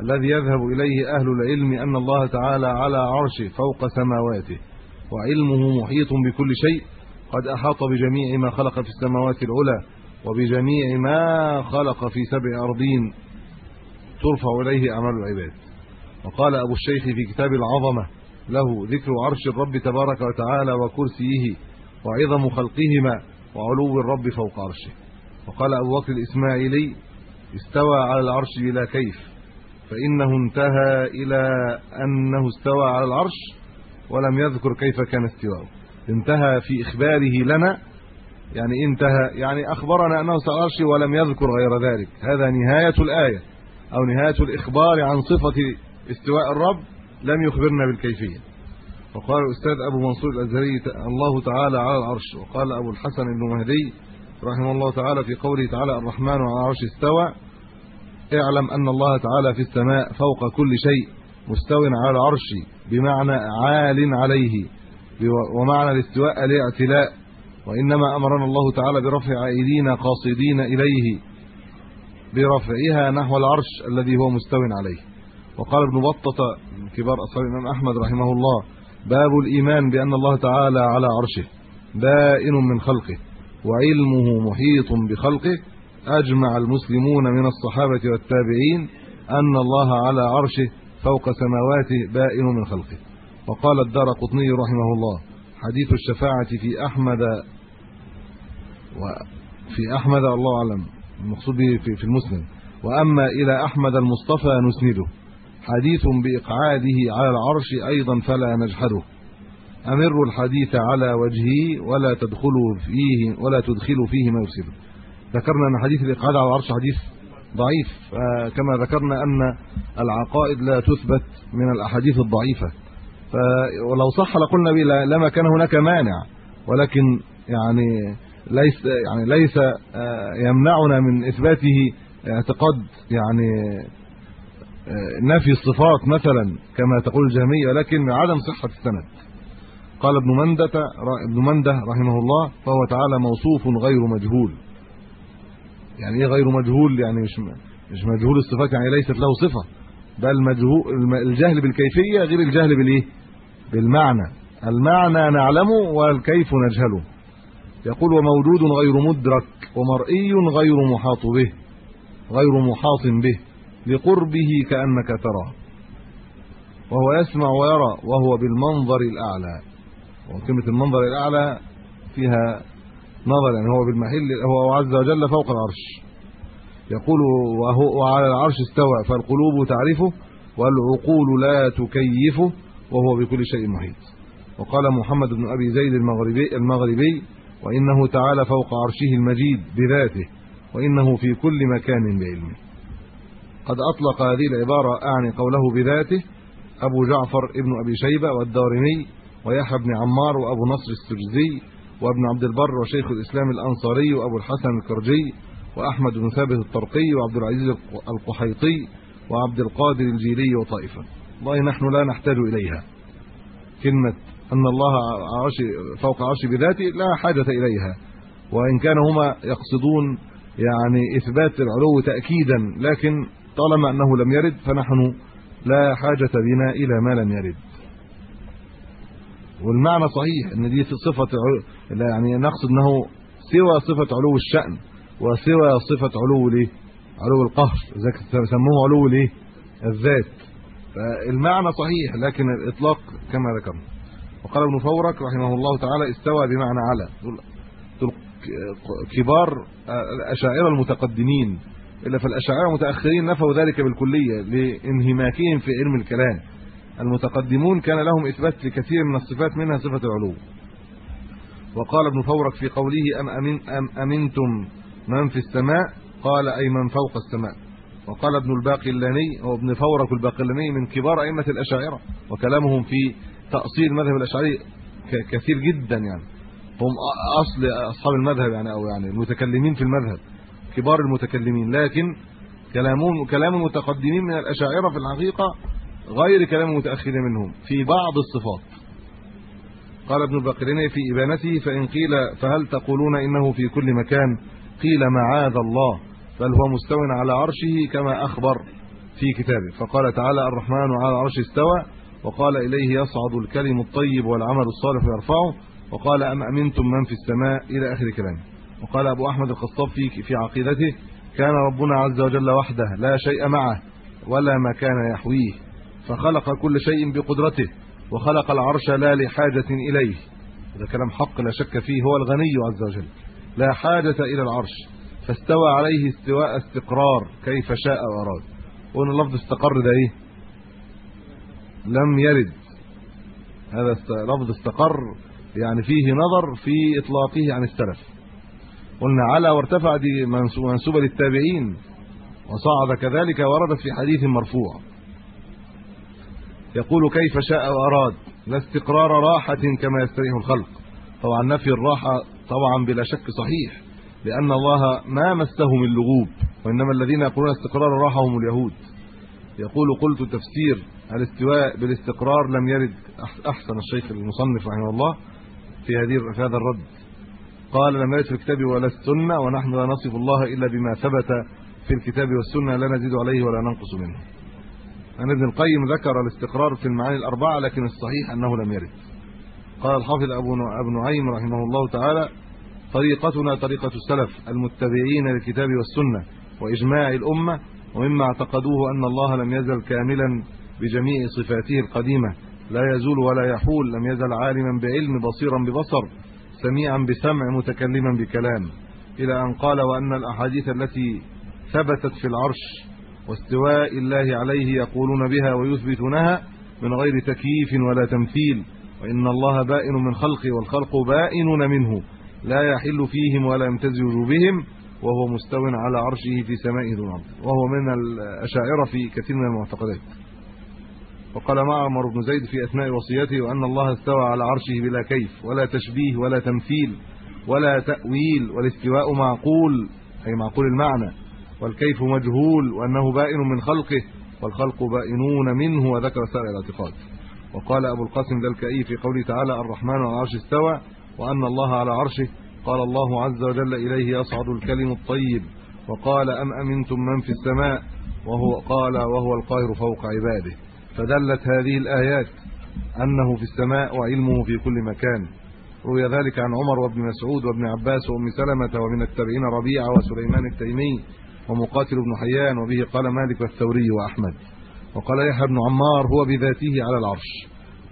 الذي يذهب إليه أهل العلم أن الله تعالى على عرشه فوق سماواته وعلمه محيط بكل شيء قد أحاط بجميع ما خلق في السماوات العلى وبجميع ما خلق في سبع أرضين ترفع إليه أعمال العباد. وقال أبو الشيخ في كتاب العظمة له ذكر عرش الرب تبارك وتعالى وكرسيه وعظم خلقهما وعلو الرب فوق عرشه. وقال أبو بكر الإسماعيلي استوى على العرش بلا كيف؟ فإنه انتهى إلى أنه استوى على العرش ولم يذكر كيف كان استواؤه. انتهى في إخباره لنا يعني انتهى يعني أخبرنا أنه العرش ولم يذكر غير ذلك. هذا نهاية الآية أو نهاية الإخبار عن صفة استواء الرب لم يخبرنا بالكيفية. وقال الأستاذ أبو منصور الأزهري الله تعالى على العرش وقال أبو الحسن بن مهدي رحمه الله تعالى في قوله تعالى الرحمن على العرش استوى اعلم أن الله تعالى في السماء فوق كل شيء مستو على العرش بمعنى عال عليه ومعنى الاستواء الاعتلاء وإنما أمرنا الله تعالى برفع أيدينا قاصدين إليه برفعها نحو العرش الذي هو مستو عليه. وقال ابن بطة كبار أصحاب الإمام أحمد رحمه الله باب الإيمان بأن الله تعالى على عرشه بائن من خلقه وعلمه محيط بخلقه. أجمع المسلمون من الصحابة والتابعين أن الله على عرشه فوق سماواته بائن من خلقه. وقال الدار قطني رحمه الله حديث الشفاعة في أحمد وفي أحمد الله أعلم المقصود به في المسلم. وأما إلى أحمد المصطفى نسنده. حديث بإقعاده على العرش أيضا فلا نجحده. أمر الحديث على وجهه ولا تدخلوا فيه ولا تدخلوا فيه يفسد ذكرنا أن حديث الإقعاد على العرش حديث ضعيف كما ذكرنا أن العقائد لا تثبت من الأحاديث الضعيفة. ولو صح لقلنا لما كان هناك مانع. ولكن يعني ليس يعني ليس يمنعنا من إثباته اعتقاد يعني نفي الصفات مثلا كما تقول الجهمية ولكن عدم صحة السند. قال ابن مندة ابن مندة رحمه الله فهو تعالى موصوف غير مجهول. يعني إيه غير مجهول؟ يعني مش مش مجهول الصفات يعني ليست له صفة. بل مجهول الجهل بالكيفية غير الجهل بالإيه؟ بالمعنى. المعنى نعلمه والكيف نجهله. يقول وموجود غير مدرك ومرئي غير محاط به غير محاط به لقربه كأنك تراه وهو يسمع ويرى وهو بالمنظر الأعلى. وكلمه المنظر الأعلى فيها نظر يعني هو بالمحل هو عز وجل فوق العرش. يقول وهو وعلى العرش استوى فالقلوب تعرفه والعقول لا تكيفه وهو بكل شيء محيط. وقال محمد بن أبي زيد المغربي المغربي وإنه تعالى فوق عرشه المجيد بذاته وإنه في كل مكان بعلمه. قد أطلق هذه العبارة أعني قوله بذاته أبو جعفر ابن أبي شيبة والدارمي ويحيى بن عمار وأبو نصر السرجزي وابن عبد البر وشيخ الإسلام الأنصاري وأبو الحسن الكرجي وأحمد بن ثابت الطرقي وعبد العزيز القحيطي وعبد القادر الجيلي وطائفة. والله نحن لا نحتاج إليها. كلمة أن الله عرش فوق عرش بذاته لا حاجة إليها. وإن كان هما يقصدون يعني إثبات العلو تاكيدا لكن طالما أنه لم يرد فنحن لا حاجة بنا إلى ما لم يرد. والمعنى صحيح أن دي صفة يعني نقصد أنه سوى صفة علو الشأن وسوى صفة علو الايه علو القهر ذلك سموه علو الايه الذات. فالمعنى صحيح لكن الإطلاق كما ذكرنا. وقال ابن فورك رحمه الله تعالى استوى بمعنى علا. دول كبار الأشاعرة المتقدمين. إلا فالأشاعرة المتأخرين نفوا ذلك بالكلية لانهماكهم في علم الكلام. المتقدمون كان لهم إثبات لكثير من الصفات منها صفة العلو. وقال ابن فورك في قوله أم امن أم أمنتم من في السماء؟ قال أي من فوق السماء. وقال ابن الباقلاني هو ابن فورك الباقلاني من كبار أئمة الأشاعرة وكلامهم في تاصيل مذهب الأشعري كثير جدا يعني. هم أصل أصحاب المذهب يعني أو يعني المتكلمين في المذهب كبار المتكلمين. لكن كلامهم كلام المتقدمين من الأشاعرة في الحقيقة غير كلام المتأخرين منهم في بعض الصفات. قال ابن البقريني في إبانته فإن قيل فهل تقولون إنه في كل مكان؟ قيل معاذ الله بل هو مستو على عرشه كما أخبر في كتابه. فقال تعالى الرحمن على العرش استوى وقال إليه يصعد الكلم الطيب والعمل الصالح يرفعه وقال أم أمنتم من في السماء؟ إلى آخر كلامه. وقال أبو أحمد الخطاب في في عقيدته كان ربنا عز وجل وحده لا شيء معه ولا مكان يحويه فخلق كل شيء بقدرته وخلق العرش لا لحاجة إليه. هذا كلام حق لا شك فيه هو الغني عز وجل. لا حاجة إلى العرش فاستوى عليه استواء استقرار كيف شاء وأراد. وإن لفظ استقر ده إيه؟ لم يرد. هذا لفظ استقر يعني فيه نظر في إطلاقه عن السلف. قلنا على وارتفع دي منسوبه للتابعين وصعد كذلك وردت في حديث مرفوع. يقول كيف شاء وأراد لا استقرار راحة كما يستريح الخلق. طبعا نفي الراحة طبعا بلا شك صحيح لأن الله ما مسهم اللغوب وإنما الذين يقولون استقرار الراحه هم اليهود. يقول قلت تفسير الاستواء بالاستقرار لم يرد أحسن الشيخ المصنف رحمه الله في هذه في هذا الرد. قال لم يرد في الكتاب ولا السنة ونحن لا نصف الله إلا بما ثبت في الكتاب والسنة لا نزيد عليه ولا ننقص منه. أن ابن القيم ذكر الاستقرار في المعاني الأربعة لكن الصحيح أنه لم يرد. قال الحافظ أبو ابن نعيم رحمه الله تعالى طريقتنا طريقة السلف المتبعين للكتاب والسنة وإجماع الأمة ومما اعتقدوه أن الله لم يزل كاملا بجميع صفاته القديمة. لا يزول ولا يحول لم يزل عالما بعلم بصيرا ببصر سميعا بسمع متكلما بكلام. إلى أن قال وأن الأحاديث التي ثبتت في العرش واستواء الله عليه يقولون بها ويثبتونها من غير تكييف ولا تمثيل. وإن الله بائن من خلقه والخلق بائنون منه. لا يحل فيهم ولا يمتزج بهم وهو مستو على عرشه في ذو الأرض وهو من الأشاعرة في كثير من المعتقدات. وقال معمر بن زيد في أثناء وصيته وان الله استوى على عرشه بلا كيف ولا تشبيه ولا تمثيل ولا تأويل والاستواء معقول أي معقول المعنى والكيف مجهول وأنه بائن من خلقه والخلق بائنون منه وذكر سائر الاعتقاد. وقال أبو القاسم الكئي في قوله تعالى الرحمن على العرش استوى وأن الله على عرشه. قال الله عز وجل إليه يصعد الكلم الطيب. وقال أم أمنتم من في السماء؟ وهو قال وهو القاهر فوق عباده. فدلت هذه الآيات أنه في السماء وعلمه في كل مكان. روي ذلك عن عمر وابن مسعود وابن عباس وأم سلمة ومن التابعين ربيعه وسليمان التيمي ومقاتل بن حيان وبه قال مالك والثوري وأحمد. وقال يحيى بن عمار هو بذاته على العرش.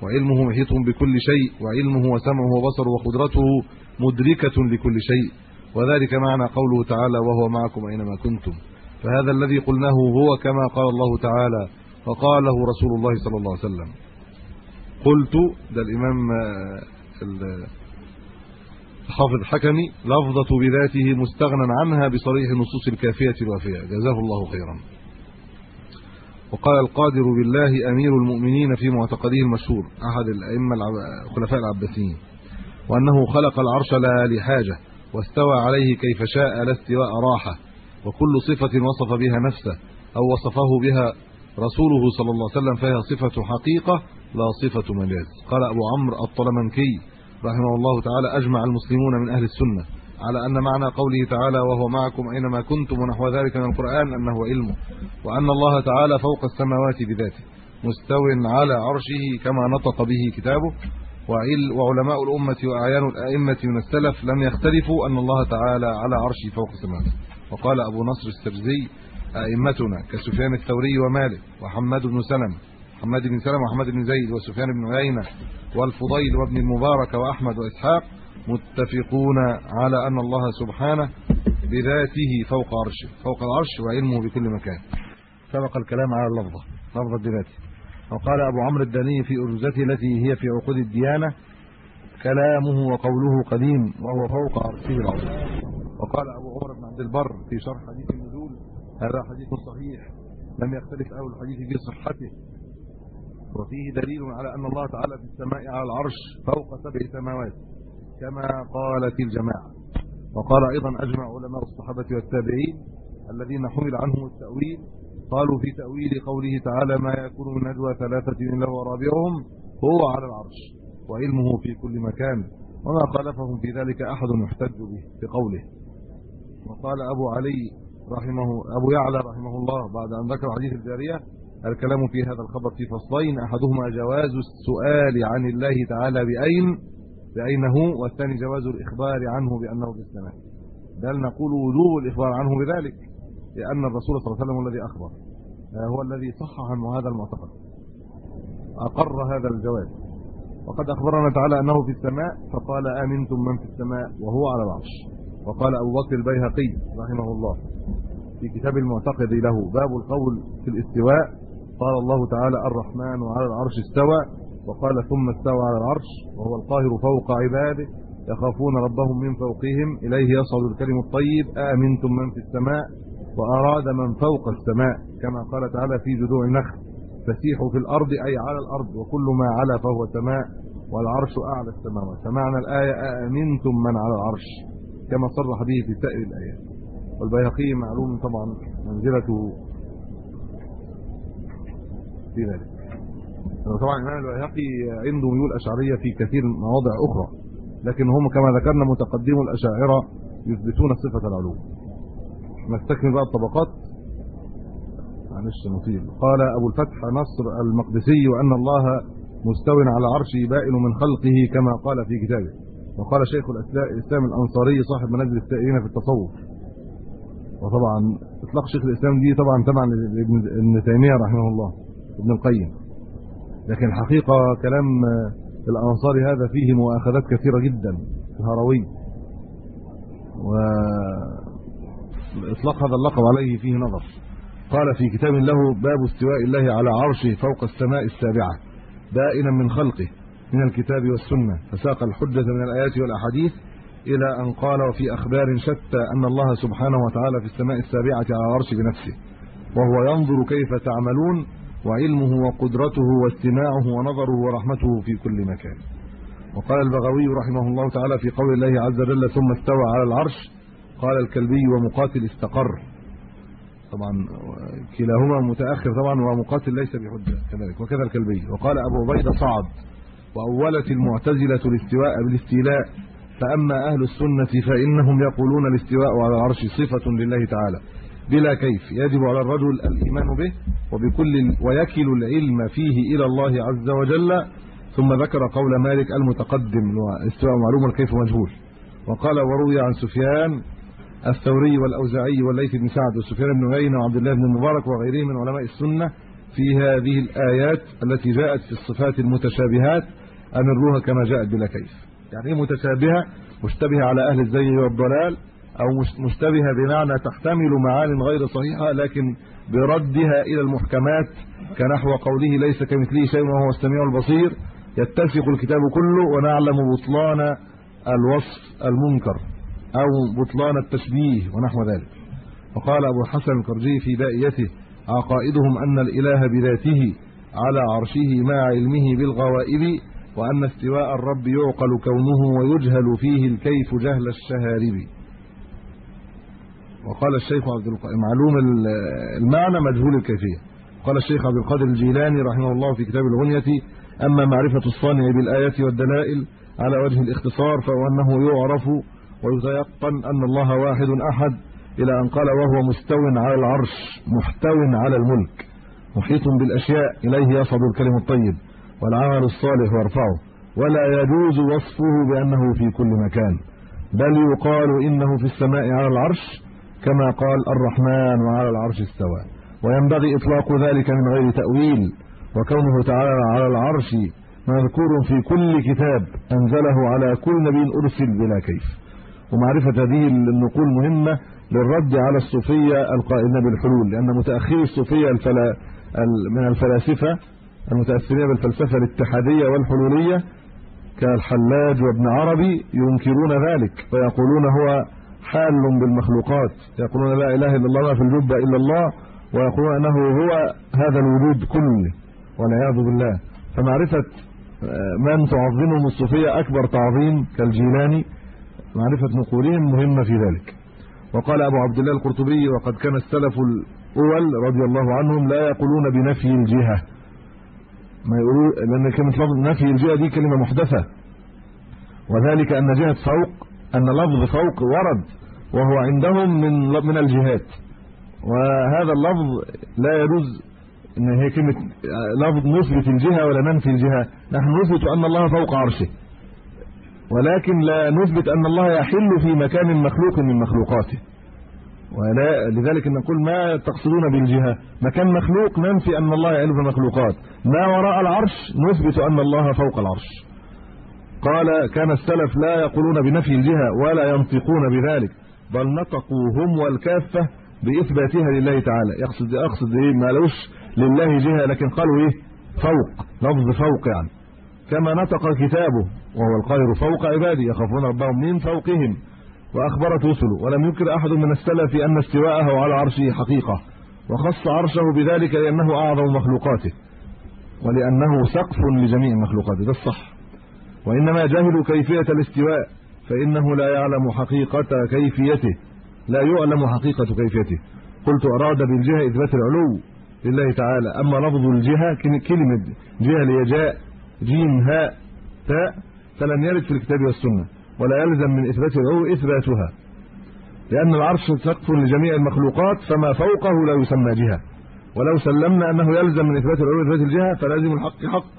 وعلمه محيط بكل شيء وعلمه وسمعه وبصره وقدرته مدركة لكل شيء. وذلك معنى قوله تعالى وهو معكم أينما كنتم. فهذا الذي قلناه هو كما قال الله تعالى وقاله رسول الله صلى الله عليه وسلم. قلت ده الإمام الحافظ الحكمي لفظة بذاته مستغنى عنها بصريح النصوص الكافية الوافية. جزاه الله خيرا. وقال القادر بالله أمير المؤمنين في معتقده المشهور أحد الأئمة الخلفاء العباسيين وأنه خلق العرش لا لحاجة واستوى عليه كيف شاء لا استواء راحة وكل صفة وصف بها نفسه أو وصفه بها رسوله صلى الله عليه وسلم فهي صفة حقيقة لا صفة مجاز قال أبو عمرو الطلمنكي رحمه الله تعالى أجمع المسلمون من أهل السنة على أن معنى قوله تعالى وهو معكم أينما كنتم ونحو ذلك من القرآن أنه علمه وأن الله تعالى فوق السماوات بذاته مستو على عرشه كما نطق به كتابه. وعلماء الأمة وأعيان الأئمة من السلف لم يختلفوا أن الله تعالى على عرشه فوق السماوات. وقال أبو نصر السرزي أئمتنا كسفيان الثوري ومالك وحماد بن سلم محمد بن سلم وحماد بن زيد وسفيان بن عيينة والفضيل وابن المبارك وأحمد وإسحاق متفقون على أن الله سبحانه بذاته فوق عرشه فوق العرش وعلمه بكل مكان. سبق الكلام على اللفظة لفظة بذاته. وقال أبو عمرو الداني في ارجزته التي هي في عقود الديانة كلامه وقوله قديم وهو فوق عرشه العظيم. وقال أبو عمر بن عبد البر في شرح حديث هذا حديث صحيح. لم يختلف أهل الحديث في صحته. وفيه دليل على أن الله تعالى في السماء على العرش فوق سبع سماوات كما قالت الجماعة. وقال أيضا أجمع علماء الصحابة والتابعين الذين حمل عنهم التأويل قالوا في تأويل قوله تعالى ما يكون من نجوى ثلاثة إلا هو رابعهم هو على العرش وعلمه في كل مكان وما خالفهم في ذلك أحد يحتج به بقوله. وقال أبو علي رحمه أبو يعلى رحمه الله بعد أن ذكر حديث الجارية الكلام في هذا الخبر في فصلين أحدهما جواز السؤال عن الله تعالى بأين؟ باين هو والثاني جواز الإخبار عنه بأنه في السماء بل نقول وجوب الإخبار عنه بذلك لأن الرسول صلى الله عليه وسلم الذي أخبر هو الذي صحح عنه هذا المعتقد. أقر هذا الجواز. وقد أخبرنا تعالى أنه في السماء فقال آمنتم من في السماء وهو على العرش. وقال أبو بكر البيهقي رحمه الله. في كتاب المعتقد له. باب القول في الاستواء. قال الله تعالى الرحمن على العرش استوى. وقال ثم استوى على العرش. وهو القاهر فوق عباده. يخافون ربهم من فوقهم. إليه يصعد الكلم الطيب. آمنتم من في السماء. وأراد من فوق السماء. كما قال تعالى في جذوع النخل. فسيحوا في الأرض أي على الأرض. وكل ما على فهو سماء. والعرش أعلى السماوات. فمعنى الآية. آمنتم من على العرش. كما صرح به في سائر الآيات. والبيهقي معلوم طبعا منزلته في ذلك. طبعا الامام البيهقي عنده ميول أشعرية في كثير مواضع أخرى لكن هم كما ذكرنا متقدمو الأشاعرة يثبتون صفة العلو نستكمل بقى الطبقات. معلش نطيل قال أبو الفتح نصر المقدسي وان الله مستو على عرشه بائن من خلقه كما قال في كتابه. وقال شيخ الإسلام الأنصاري صاحب منازل السائرين في التصوف. وطبعا إطلاق شيخ الإسلام دي طبعا تبعا لابن تيمية رحمه الله ابن القيم. لكن الحقيقة كلام الانصاري هذا فيه مؤاخذات كثيرة جدا الهروي. و اطلاق هذا اللقب عليه فيه نظر. قال في كتاب له باب استواء الله على عرشه فوق السماء السابعة بائنا من خلقه من الكتاب والسنة فساق الحجة من الآيات والأحاديث إلى أن قال وفي أخبار شتى أن الله سبحانه وتعالى في السماء السابعة على العرش بنفسه وهو ينظر كيف تعملون وعلمه وقدرته واستماعه ونظره ورحمته في كل مكان. وقال البغوي رحمه الله تعالى في قول الله عز وجل ثم استوى على العرش قال الكلبي ومقاتل استقر طبعا كلاهما متأخر طبعا ومقاتل ليس بحجة كذلك. وكذا الكلبي. وقال أبو عبيدة صعد وأولت المعتزلة الاستواء بالاستيلاء فأما أهل السنة فإنهم يقولون الاستواء على العرش صفة لله تعالى. بلا كيف يجب على الرجل الإيمان به وبكل ويكل العلم فيه إلى الله عز وجل. ثم ذكر قول مالك المتقدم واستواء معلوم الكيف مجهول. وقال وروي عن سفيان الثوري والأوزاعي والليث بن سعد وسفيان بن عيينة وعبد الله بن المبارك وغيرهم من علماء السنة في هذه الآيات التي جاءت في الصفات المتشابهات امروها كما جاءت بلا كيف. يعني إيه متشابهة؟ مشتبهة على أهل الزي والضلال أو مشتبهة بمعنى تحتمل معان غير صحيحة لكن بردها إلى المحكمات كنحو قوله ليس كمثله شيء وهو السميع البصير. يتسق الكتاب كله ونعلم بطلان الوصف المنكر أو بطلان التشبيه ونحو ذلك. وقال أبو الحسن القرجي في دائيته عقائدهم أن الإله بذاته على عرشه مع علمه بالغوائب وان استواء الرب يعقل كونه ويجهل فيه الكيف جهل الشهارب. وقال الشيخ عبد القادر معلوم المعنى مجهول الكيفية. قال الشيخ عبد القادر الجيلاني رحمه الله في كتاب الغنية أما معرفة الصانع بالآيات والدلائل على وجه الاختصار فهو أنه يعرف ويتيقن أن الله واحد أحد إلى أن قال وهو مستو على العرش محتو على الملك محيط بالأشياء إليه يصعد الكلم الطيب. والعمل الصالح يرفعه ولا يجوز وصفه بأنه في كل مكان بل يقال إنه في السماء على العرش كما قال الرحمن وعلى العرش استوى. وينبغي إطلاق ذلك من غير تأويل وكونه تعالى على العرش مذكور في كل كتاب أنزله على كل نبي أرسل بلا كيف. ومعرفة هذه النقول مهمة للرد على الصوفية القائلين بالحلول لأن متأخري الصوفية الفلا من الفلاسفة المتأثرين بالفلسفة الاتحادية والحلوليه كالحلاج وابن عربي ينكرون ذلك ويقولون هو حال بالمخلوقات يقولون لا إله إلا الله في الجبه إلا الله ويقولون أنه هو هذا الوجود كله والعياذ بالله. فمعرفة من تعظمهم الصوفية أكبر تعظيم كالجيلاني معرفة نقولهم مهمة في ذلك. وقال أبو عبد الله القرطبي وقد كان السلف الأول رضي الله عنهم لا يقولون بنفي الجهة. ما يقولوا لأن كلمة لفظ نفي الجهة دي كلمة محدثة. وذلك أن جهة فوق أن لفظ فوق ورد وهو عندهم من من الجهات. وهذا اللفظ لا يجوز إن هي كلمة لفظ نثبت الجهة ولا ننفي الجهة. نحن نثبت أن الله فوق عرشه. ولكن لا نثبت أن الله يحل في مكان مخلوق من مخلوقاته. ولا لذلك نقول ما تقصدون بالجهة. مكان مخلوق ننفي أن الله في المخلوقات ما وراء العرش نثبت أن الله فوق العرش. قال كان السلف لا يقولون بنفي الجهة ولا ينطقون بذلك بل نطقوا هم والكافة بإثباتها لله تعالى. يقصد يقصد إيه؟ ما لوش لله جهة لكن قالوا إيه؟ فوق لفظ فوق يعني. كما نطق كتابه وهو القاهر فوق عباده يخافون ربهم من فوقهم. وأخبرت رسله ولم ينكر أحد من السلف أن استواءه على عرشه حقيقة وخص عرشه بذلك لأنه أعظم مخلوقاته ولأنه سقف لجميع مخلوقاته ده الصح. وإنما جهلوا كيفية الاستواء فإنه لا يعلم حقيقة كيفيته لا يعلم حقيقة كيفيته. قلت أراد بالجهة إثبات العلو لله تعالى أما لفظ الجهة كلمة جهة ليجاء جيم هاء تاء فلم يرد في الكتاب والسنة. ولا يلزم من إثبات العلو إثباتها لأن العرش سقف لجميع المخلوقات فما فوقه لا يسمى جهة. ولو سلمنا أنه يلزم من إثبات العلو اثبات الجهة فلازم الحق حق.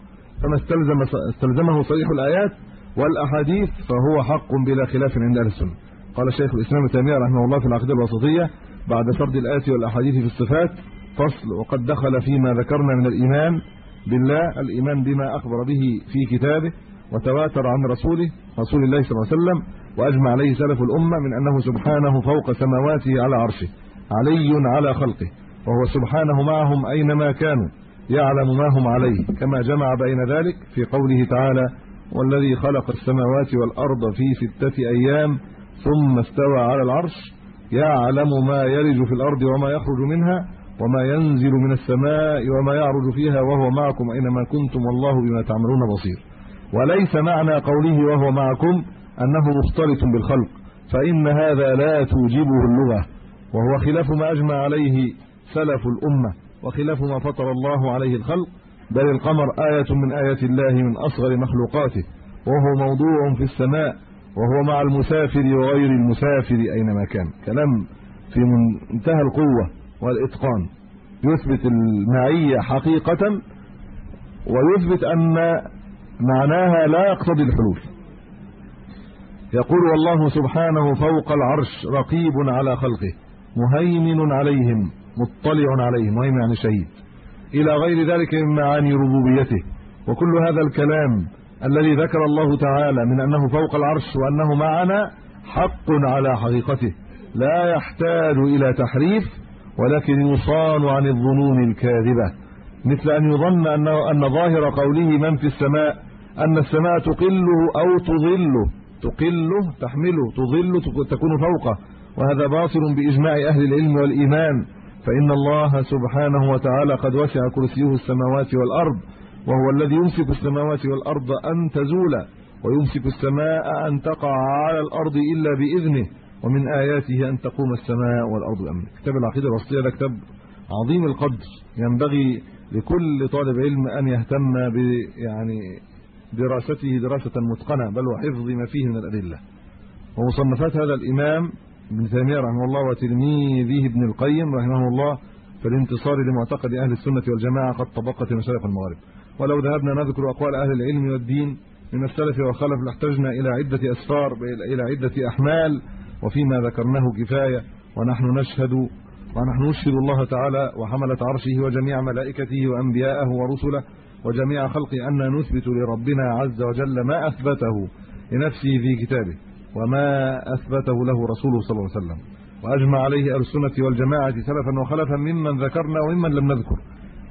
فما استلزم استلزمه صريح الآيات والأحاديث فهو حق بلا خلاف عند أهل السنة. قال الشيخ الإسلام ابن تيمية رحمه الله في العقيدة الوسطية بعد سرد الآيات والأحاديث في الصفات فصل وقد دخل فيما ذكرنا من الإيمان بالله الإيمان بما أخبر به في كتابه وتواتر عن رسوله رسول الله صلى الله عليه وسلم وأجمع عليه سلف الأمة من أنه سبحانه فوق سماواته على عرشه علي على خلقه وهو سبحانه معهم أينما كانوا يعلم ما هم عليه كما جمع بين ذلك في قوله تعالى والذي خلق السماوات والأرض في ستة أيام ثم استوى على العرش يعلم ما يلج في الأرض وما يخرج منها وما ينزل من السماء وما يعرج فيها وهو معكم أينما كنتم والله بما تعملون بصير. وليس معنى قوله وهو معكم أنه مختلط بالخلق فإن هذا لا توجبه اللغة وهو خلاف ما أجمع عليه سلف الأمة وخلاف ما فطر الله عليه الخلق بل القمر آية من آيات الله من أصغر مخلوقاته وهو موضوع في السماء وهو مع المسافر وغير المسافر أينما كان. كلام في منتهى القوة والإتقان. يثبت المعية حقيقة ويثبت أن معناها لا يقتضي الحلول. يقول والله سبحانه فوق العرش رقيب على خلقه مهيمن عليهم مطلع عليهم مهيمن يعني شهيد. إلى غير ذلك من معاني ربوبيته. وكل هذا الكلام الذي ذكر الله تعالى من أنه فوق العرش وأنه معنا حق على حقيقته. لا يحتاج إلى تحريف ولكن يصان عن الظنون الكاذبة. مثل أن يظن انه أن ظاهر قوله من في السماء أن السماء تقله أو تظله. تقله تحمله. تظل تكون فوقه. وهذا باطل بإجماع أهل العلم والإيمان. فإن الله سبحانه وتعالى قد وسع كرسيه السماوات والأرض. وهو الذي يمسك السماوات والأرض أن تزولا ويمسك السماء أن تقع على الأرض إلا بإذنه. ومن آياته أن تقوم السماء والأرض. بامره كتاب العقيدة الوسطية ده كتاب عظيم القدر. ينبغي لكل طالب علم أن يهتم ب يعني دراسته دراسة متقنة بل وحفظ ما فيه من الأدلة. ومصنفات هذا الإمام ابن تيمية رحمه الله وتلميذه ابن القيم رحمه الله في الانتصار لمعتقد أهل السنة والجماعة قد طبقت مشارق المغرب. ولو ذهبنا نذكر أقوال أهل العلم والدين من السلف والخلف لاحتجنا إلى عدة أسفار إلى عدة أحمال وفيما ذكرناه كفاية ونحن نشهد ونحن نشهد الله تعالى وحملة عرشه وجميع ملائكته وأنبياءه ورسله وجميع خلقه أن نثبت لربنا عز وجل ما أثبته لنفسه في كتابه وما أثبته له رسوله صلى الله عليه وسلم. وأجمع عليه السنة والجماعة سلفا وخلفا ممن ذكرنا وممن لم نذكر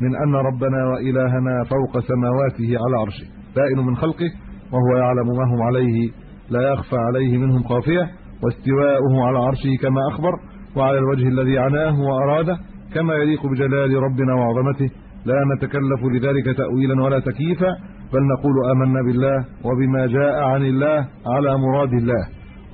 من أن ربنا وإلهنا فوق سماواته على عرشه بائن من خلقه وهو يعلم ما هم عليه لا يخفى عليه منهم خافية واستواؤه على عرشه كما أخبر وعلى الوجه الذي عناه وأراده كما يليق بجلال ربنا وعظمته. لا نتكلف لذلك تاويلا ولا تكييفا بل نقول آمنا بالله وبما جاء عن الله على مراد الله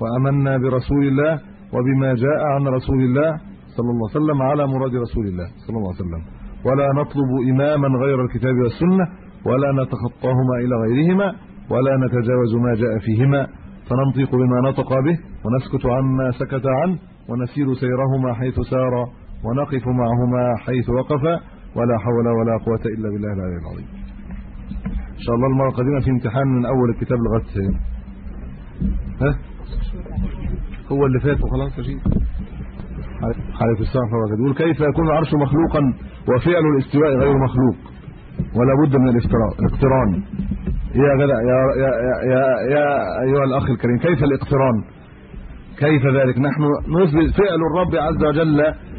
وآمنا برسول الله وبما جاء عن رسول الله صلى الله عليه وسلم على مراد رسول الله صلى الله عليه وسلم. ولا نطلب إماما غير الكتاب والسنة ولا نتخطاهما إلى غيرهما ولا نتجاوز ما جاء فيهما. فننطق بما نطق به ونسكت عما سكت عنه ونسير سيرهما حيث سار ونقف معهما حيث وقفا ولا حول ولا قوة إلا بالله العلي العظيم. إن شاء الله المرة القادمة في امتحان من أول الكتاب لغاية ها؟ هو اللي فات وخلاص يا شيخ. حالة الساعة فوقت يقول كيف يكون العرش مخلوقا وفعل الاستواء غير مخلوق ولا بد من الاقتران؟ يا جدع يا يا يا, يا أيها الأخ الكريم كيف الاقتران؟ كيف ذلك؟ نحن نثبت فعل الرب عز وجل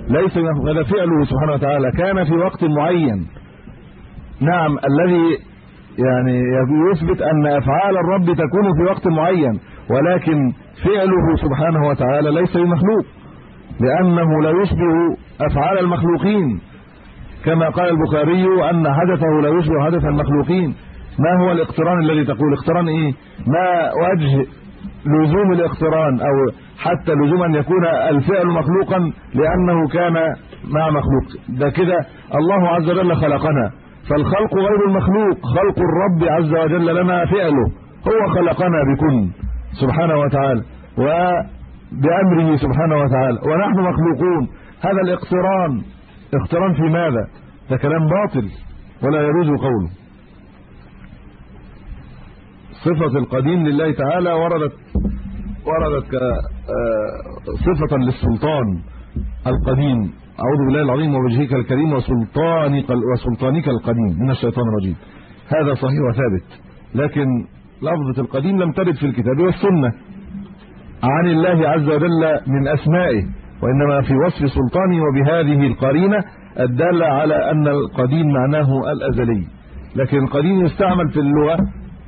ليس هذا فعله سبحانه وتعالى. كان في وقت معين. نعم الذي يعني يثبت أن أفعال الرب تكون في وقت معين ولكن فعله سبحانه وتعالى ليس بمخلوق لأنه لا يشبه أفعال المخلوقين. كما قال البخاري أن حدثه لا يشبه حدث المخلوقين. ما هو الاقتران الذي تقول؟ اقتران إيه؟ ما وجه لزوم الاقتران أو حتى لزوم ان يكون الفعل مخلوقا لأنه كان مع مخلوق. ده كده الله عز وجل خلقنا. فالخلق غير المخلوق خلق الرب عز وجل لنا فعله. هو خلقنا بكن سبحانه وتعالى وبامره سبحانه وتعالى. ونحن مخلوقون. هذا الاقتران. اقتران في ماذا؟ ده كلام باطل ولا يجوز قوله. صفة القديم لله تعالى وردت وردت صفة للسلطان القديم. أعوذ بالله العظيم ووجهك الكريم وسلطانك وسلطانك القديم. من الشيطان الرجيم. هذا صحيح وثابت لكن لفظة القديم لم ترد في الكتاب والسنة. عن الله عز وجل من أسمائه وإنما في وصف سلطانه وبهذه القرينة الدالة على أن القديم معناه الأزلي. لكن القديم يستعمل في اللغة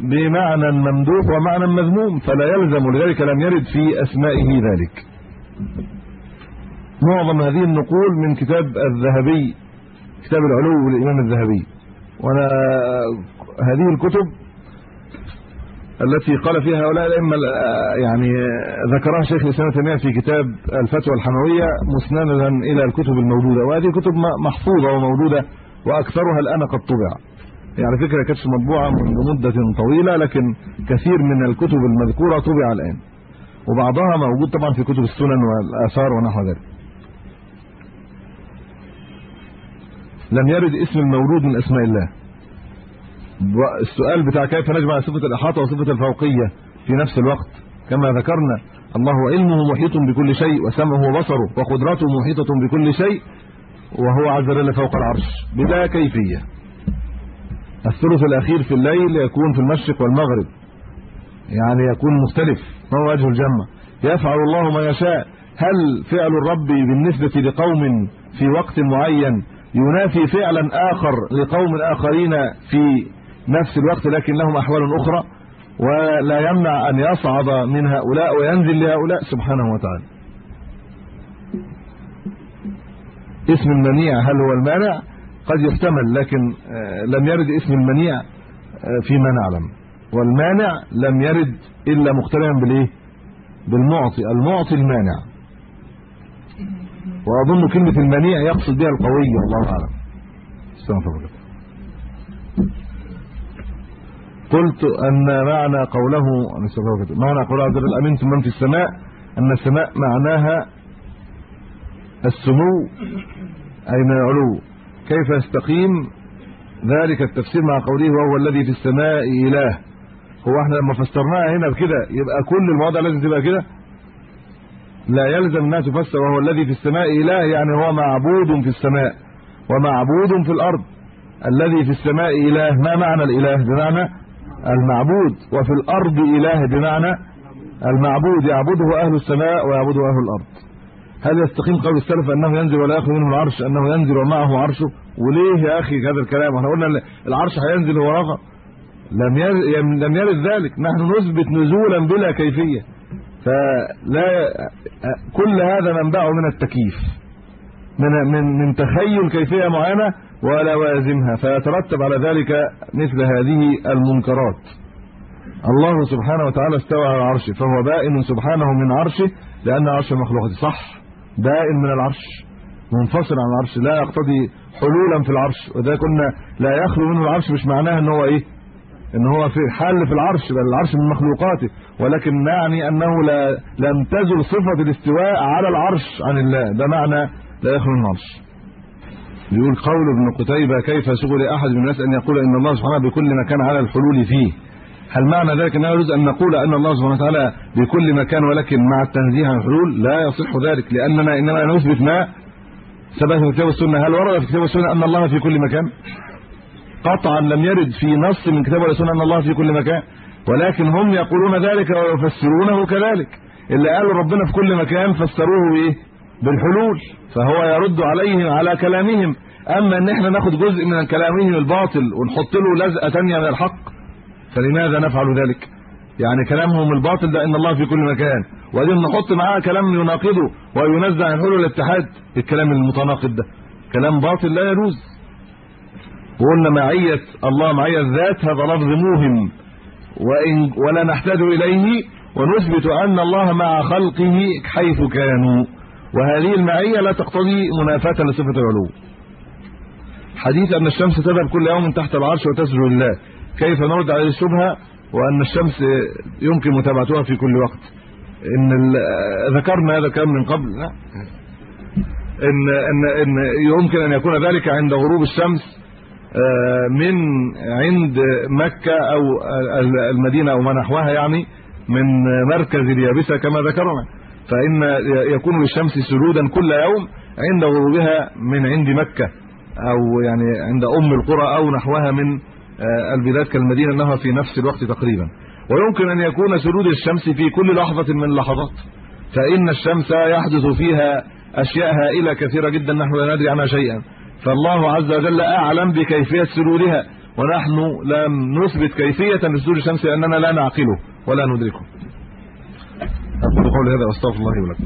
بمعنى ممدوح ومعنى مذموم فلا يلزم لذلك لم يرد في أسمائه ذلك. معظم هذه النقول من كتاب الذهبي كتاب العلو للإمام الذهبي. وأنا هذه الكتب التي قال فيها هؤلاء الأئمة يعني ذكرها شيخ الإسلام تيمية في كتاب الفتوى الحمويه مسندا إلى الكتب الموجودة. وهذه كتب محفوظة وموجودة وأكثرها الآن قد طبع. يعني فكرة كانت مطبوعة منذ مدة طويلة لكن كثير من الكتب المذكورة طبع الآن. وبعضها موجود طبعا في كتب السنن والآثار ونحو ذلك. لم يرد اسم المولود من أسماء الله. السؤال بتاع كيف نجمع صفة الإحاطة وصفة الفوقية في نفس الوقت؟ كما ذكرنا الله علمه محيط بكل شيء وسمعه وبصره وقدرته محيطة بكل شيء وهو عز وجل فوق العرش بلا كيفية. الثلث الأخير في الليل يكون في المشرق والمغرب. يعني يكون مختلف. ما هو وجه الجمع؟ يفعل الله ما يشاء. هل فعل الرب بالنسبة لقوم في وقت معين ينافي فعلا آخر لقوم آخرين في نفس الوقت لكن لهم أحوال أخرى؟ ولا يمنع أن يصعد من هؤلاء وينزل لهؤلاء؟ سبحانه وتعالى. اسم المنيع هل هو المانع؟ قد يحتمل لكن آه، لم يرد اسم المنيع آه، فيما نعلم. والمانع لم يرد إلا مقترنا بالإيه؟ بالمعطي المعطي المانع. وأظن كلمة المنيع يقصد بها القوي والله أعلم. استغفر الله قلت أن معنى قوله معنى قوله عز وجل امنتم من في السماء؟ أن السماء معناها السمو أي من العلو كيف يستقيم ذلك التفسير مع قوله وهو الذي في السماء إله. هو إحنا لما فسرناها هنا بكده يبقى كل المواضع لازم تبقى كده؟ لا يلزم الناس تفسر وهو الذي في السماء إله يعني هو معبود في السماء ومعبود في الأرض. الذي في السماء إله ما معنى الإله؟ بمعنى المعبود. وفي الأرض إله بمعنى المعبود. يعبده أهل السماء ويعبده أهل الأرض. هل يستقيم قول السلف أنه ينزل ولا يأخذ منه العرش أنه ينزل ومعه عرشه؟ وليه يا أخي هذا الكلام؟ إحنا قلنا العرش هينزل هو رفع لم لم يرد ذلك. نحن نثبت نزولا بلا كيفية. فلا كل هذا منبعه من التكييف. من من من تخيل كيفية معينة ولوازمها فيترتب على ذلك مثل هذه المنكرات. الله سبحانه وتعالى استوى على عرشه فهو بائن سبحانه من عرشه لأن عرش المخلوقات صح؟ بائن من العرش منفصل عن العرش لا يقتضي حلولا في العرش. وده كنا لا يخلو منه العرش مش معناه إن هو إيه؟ إن هو في حل في العرش بل العرش من مخلوقاته. ولكن يعني أنه لا لم تزل صفة الاستواء على العرش عن الله. ده معنى لا يخلو من العرش. يقول قول ابن قتيبة كيف سغل أحد من الناس أن يقول إن الله سبحانه بكل مكان على الحلول فيه؟ هل معنى ذلك أنه يجوز أن نقول أن الله سبحانه وتعالى بكل مكان ولكن مع التنزيه عن الحلول لا يصح ذلك لأننا إنما نثبت ما ثبت في الكتاب والسنة هل ورد في الكتاب والسنة أن الله في كل مكان؟ قطعا لم يرد في نص من كتاب والسنة أن الله في كل مكان ولكن هم يقولون ذلك ويفسرونه كذلك. اللي قالوا ربنا في كل مكان فسروه بايه بالحلول. فهو يرد عليهم على كلامهم. أما إن إحنا ناخد جزء من كلامهم الباطل ونحط له لزقة ثانية من الحق فلماذا نفعل ذلك؟ يعني كلامهم الباطل ده إن الله في كل مكان وبعدين نحط معاه كلام يناقضه وينزع عن حلول الاتحاد الكلام المتناقض ده. كلام باطل لا يجوز. وقلنا معية الله معية الذات هذا لفظ موهم وان ولا نحتاج إليه ونثبت أن الله مع خلقه حيث كانوا. وهذه المعية لا تقتضي منافاة لصفة العلو. حديث أن الشمس تذهب كل يوم تحت العرش وتسجد لله. كيف نرد على الشبهة وأن الشمس يمكن متابعتها في كل وقت. إن ذكرنا هذا كلام من قبل ان ان إن يمكن أن يكون ذلك عند غروب الشمس آه، من عند مكة أو المدينة أو ما نحوها يعني من مركز اليابسة كما ذكرنا. فإن يكون للشمس سجودا كل يوم عند غروبها من عند مكة أو يعني عند أم القرى أو نحوها من البلاد كالمدينه إنها في نفس الوقت تقريبا. ويمكن أن يكون سجود الشمس في كل لحظة من اللحظات فإن الشمس يحدث فيها أشياء هائلة كثيرة جدا نحن لا ندري عنها شيئا. فالله عز وجل أعلم بكيفية سجودها ونحن لم نثبت كيفية لسجود الشمس لأننا لا نعقله ولا ندركه. أقول هذا وأستغفر الله ولكم.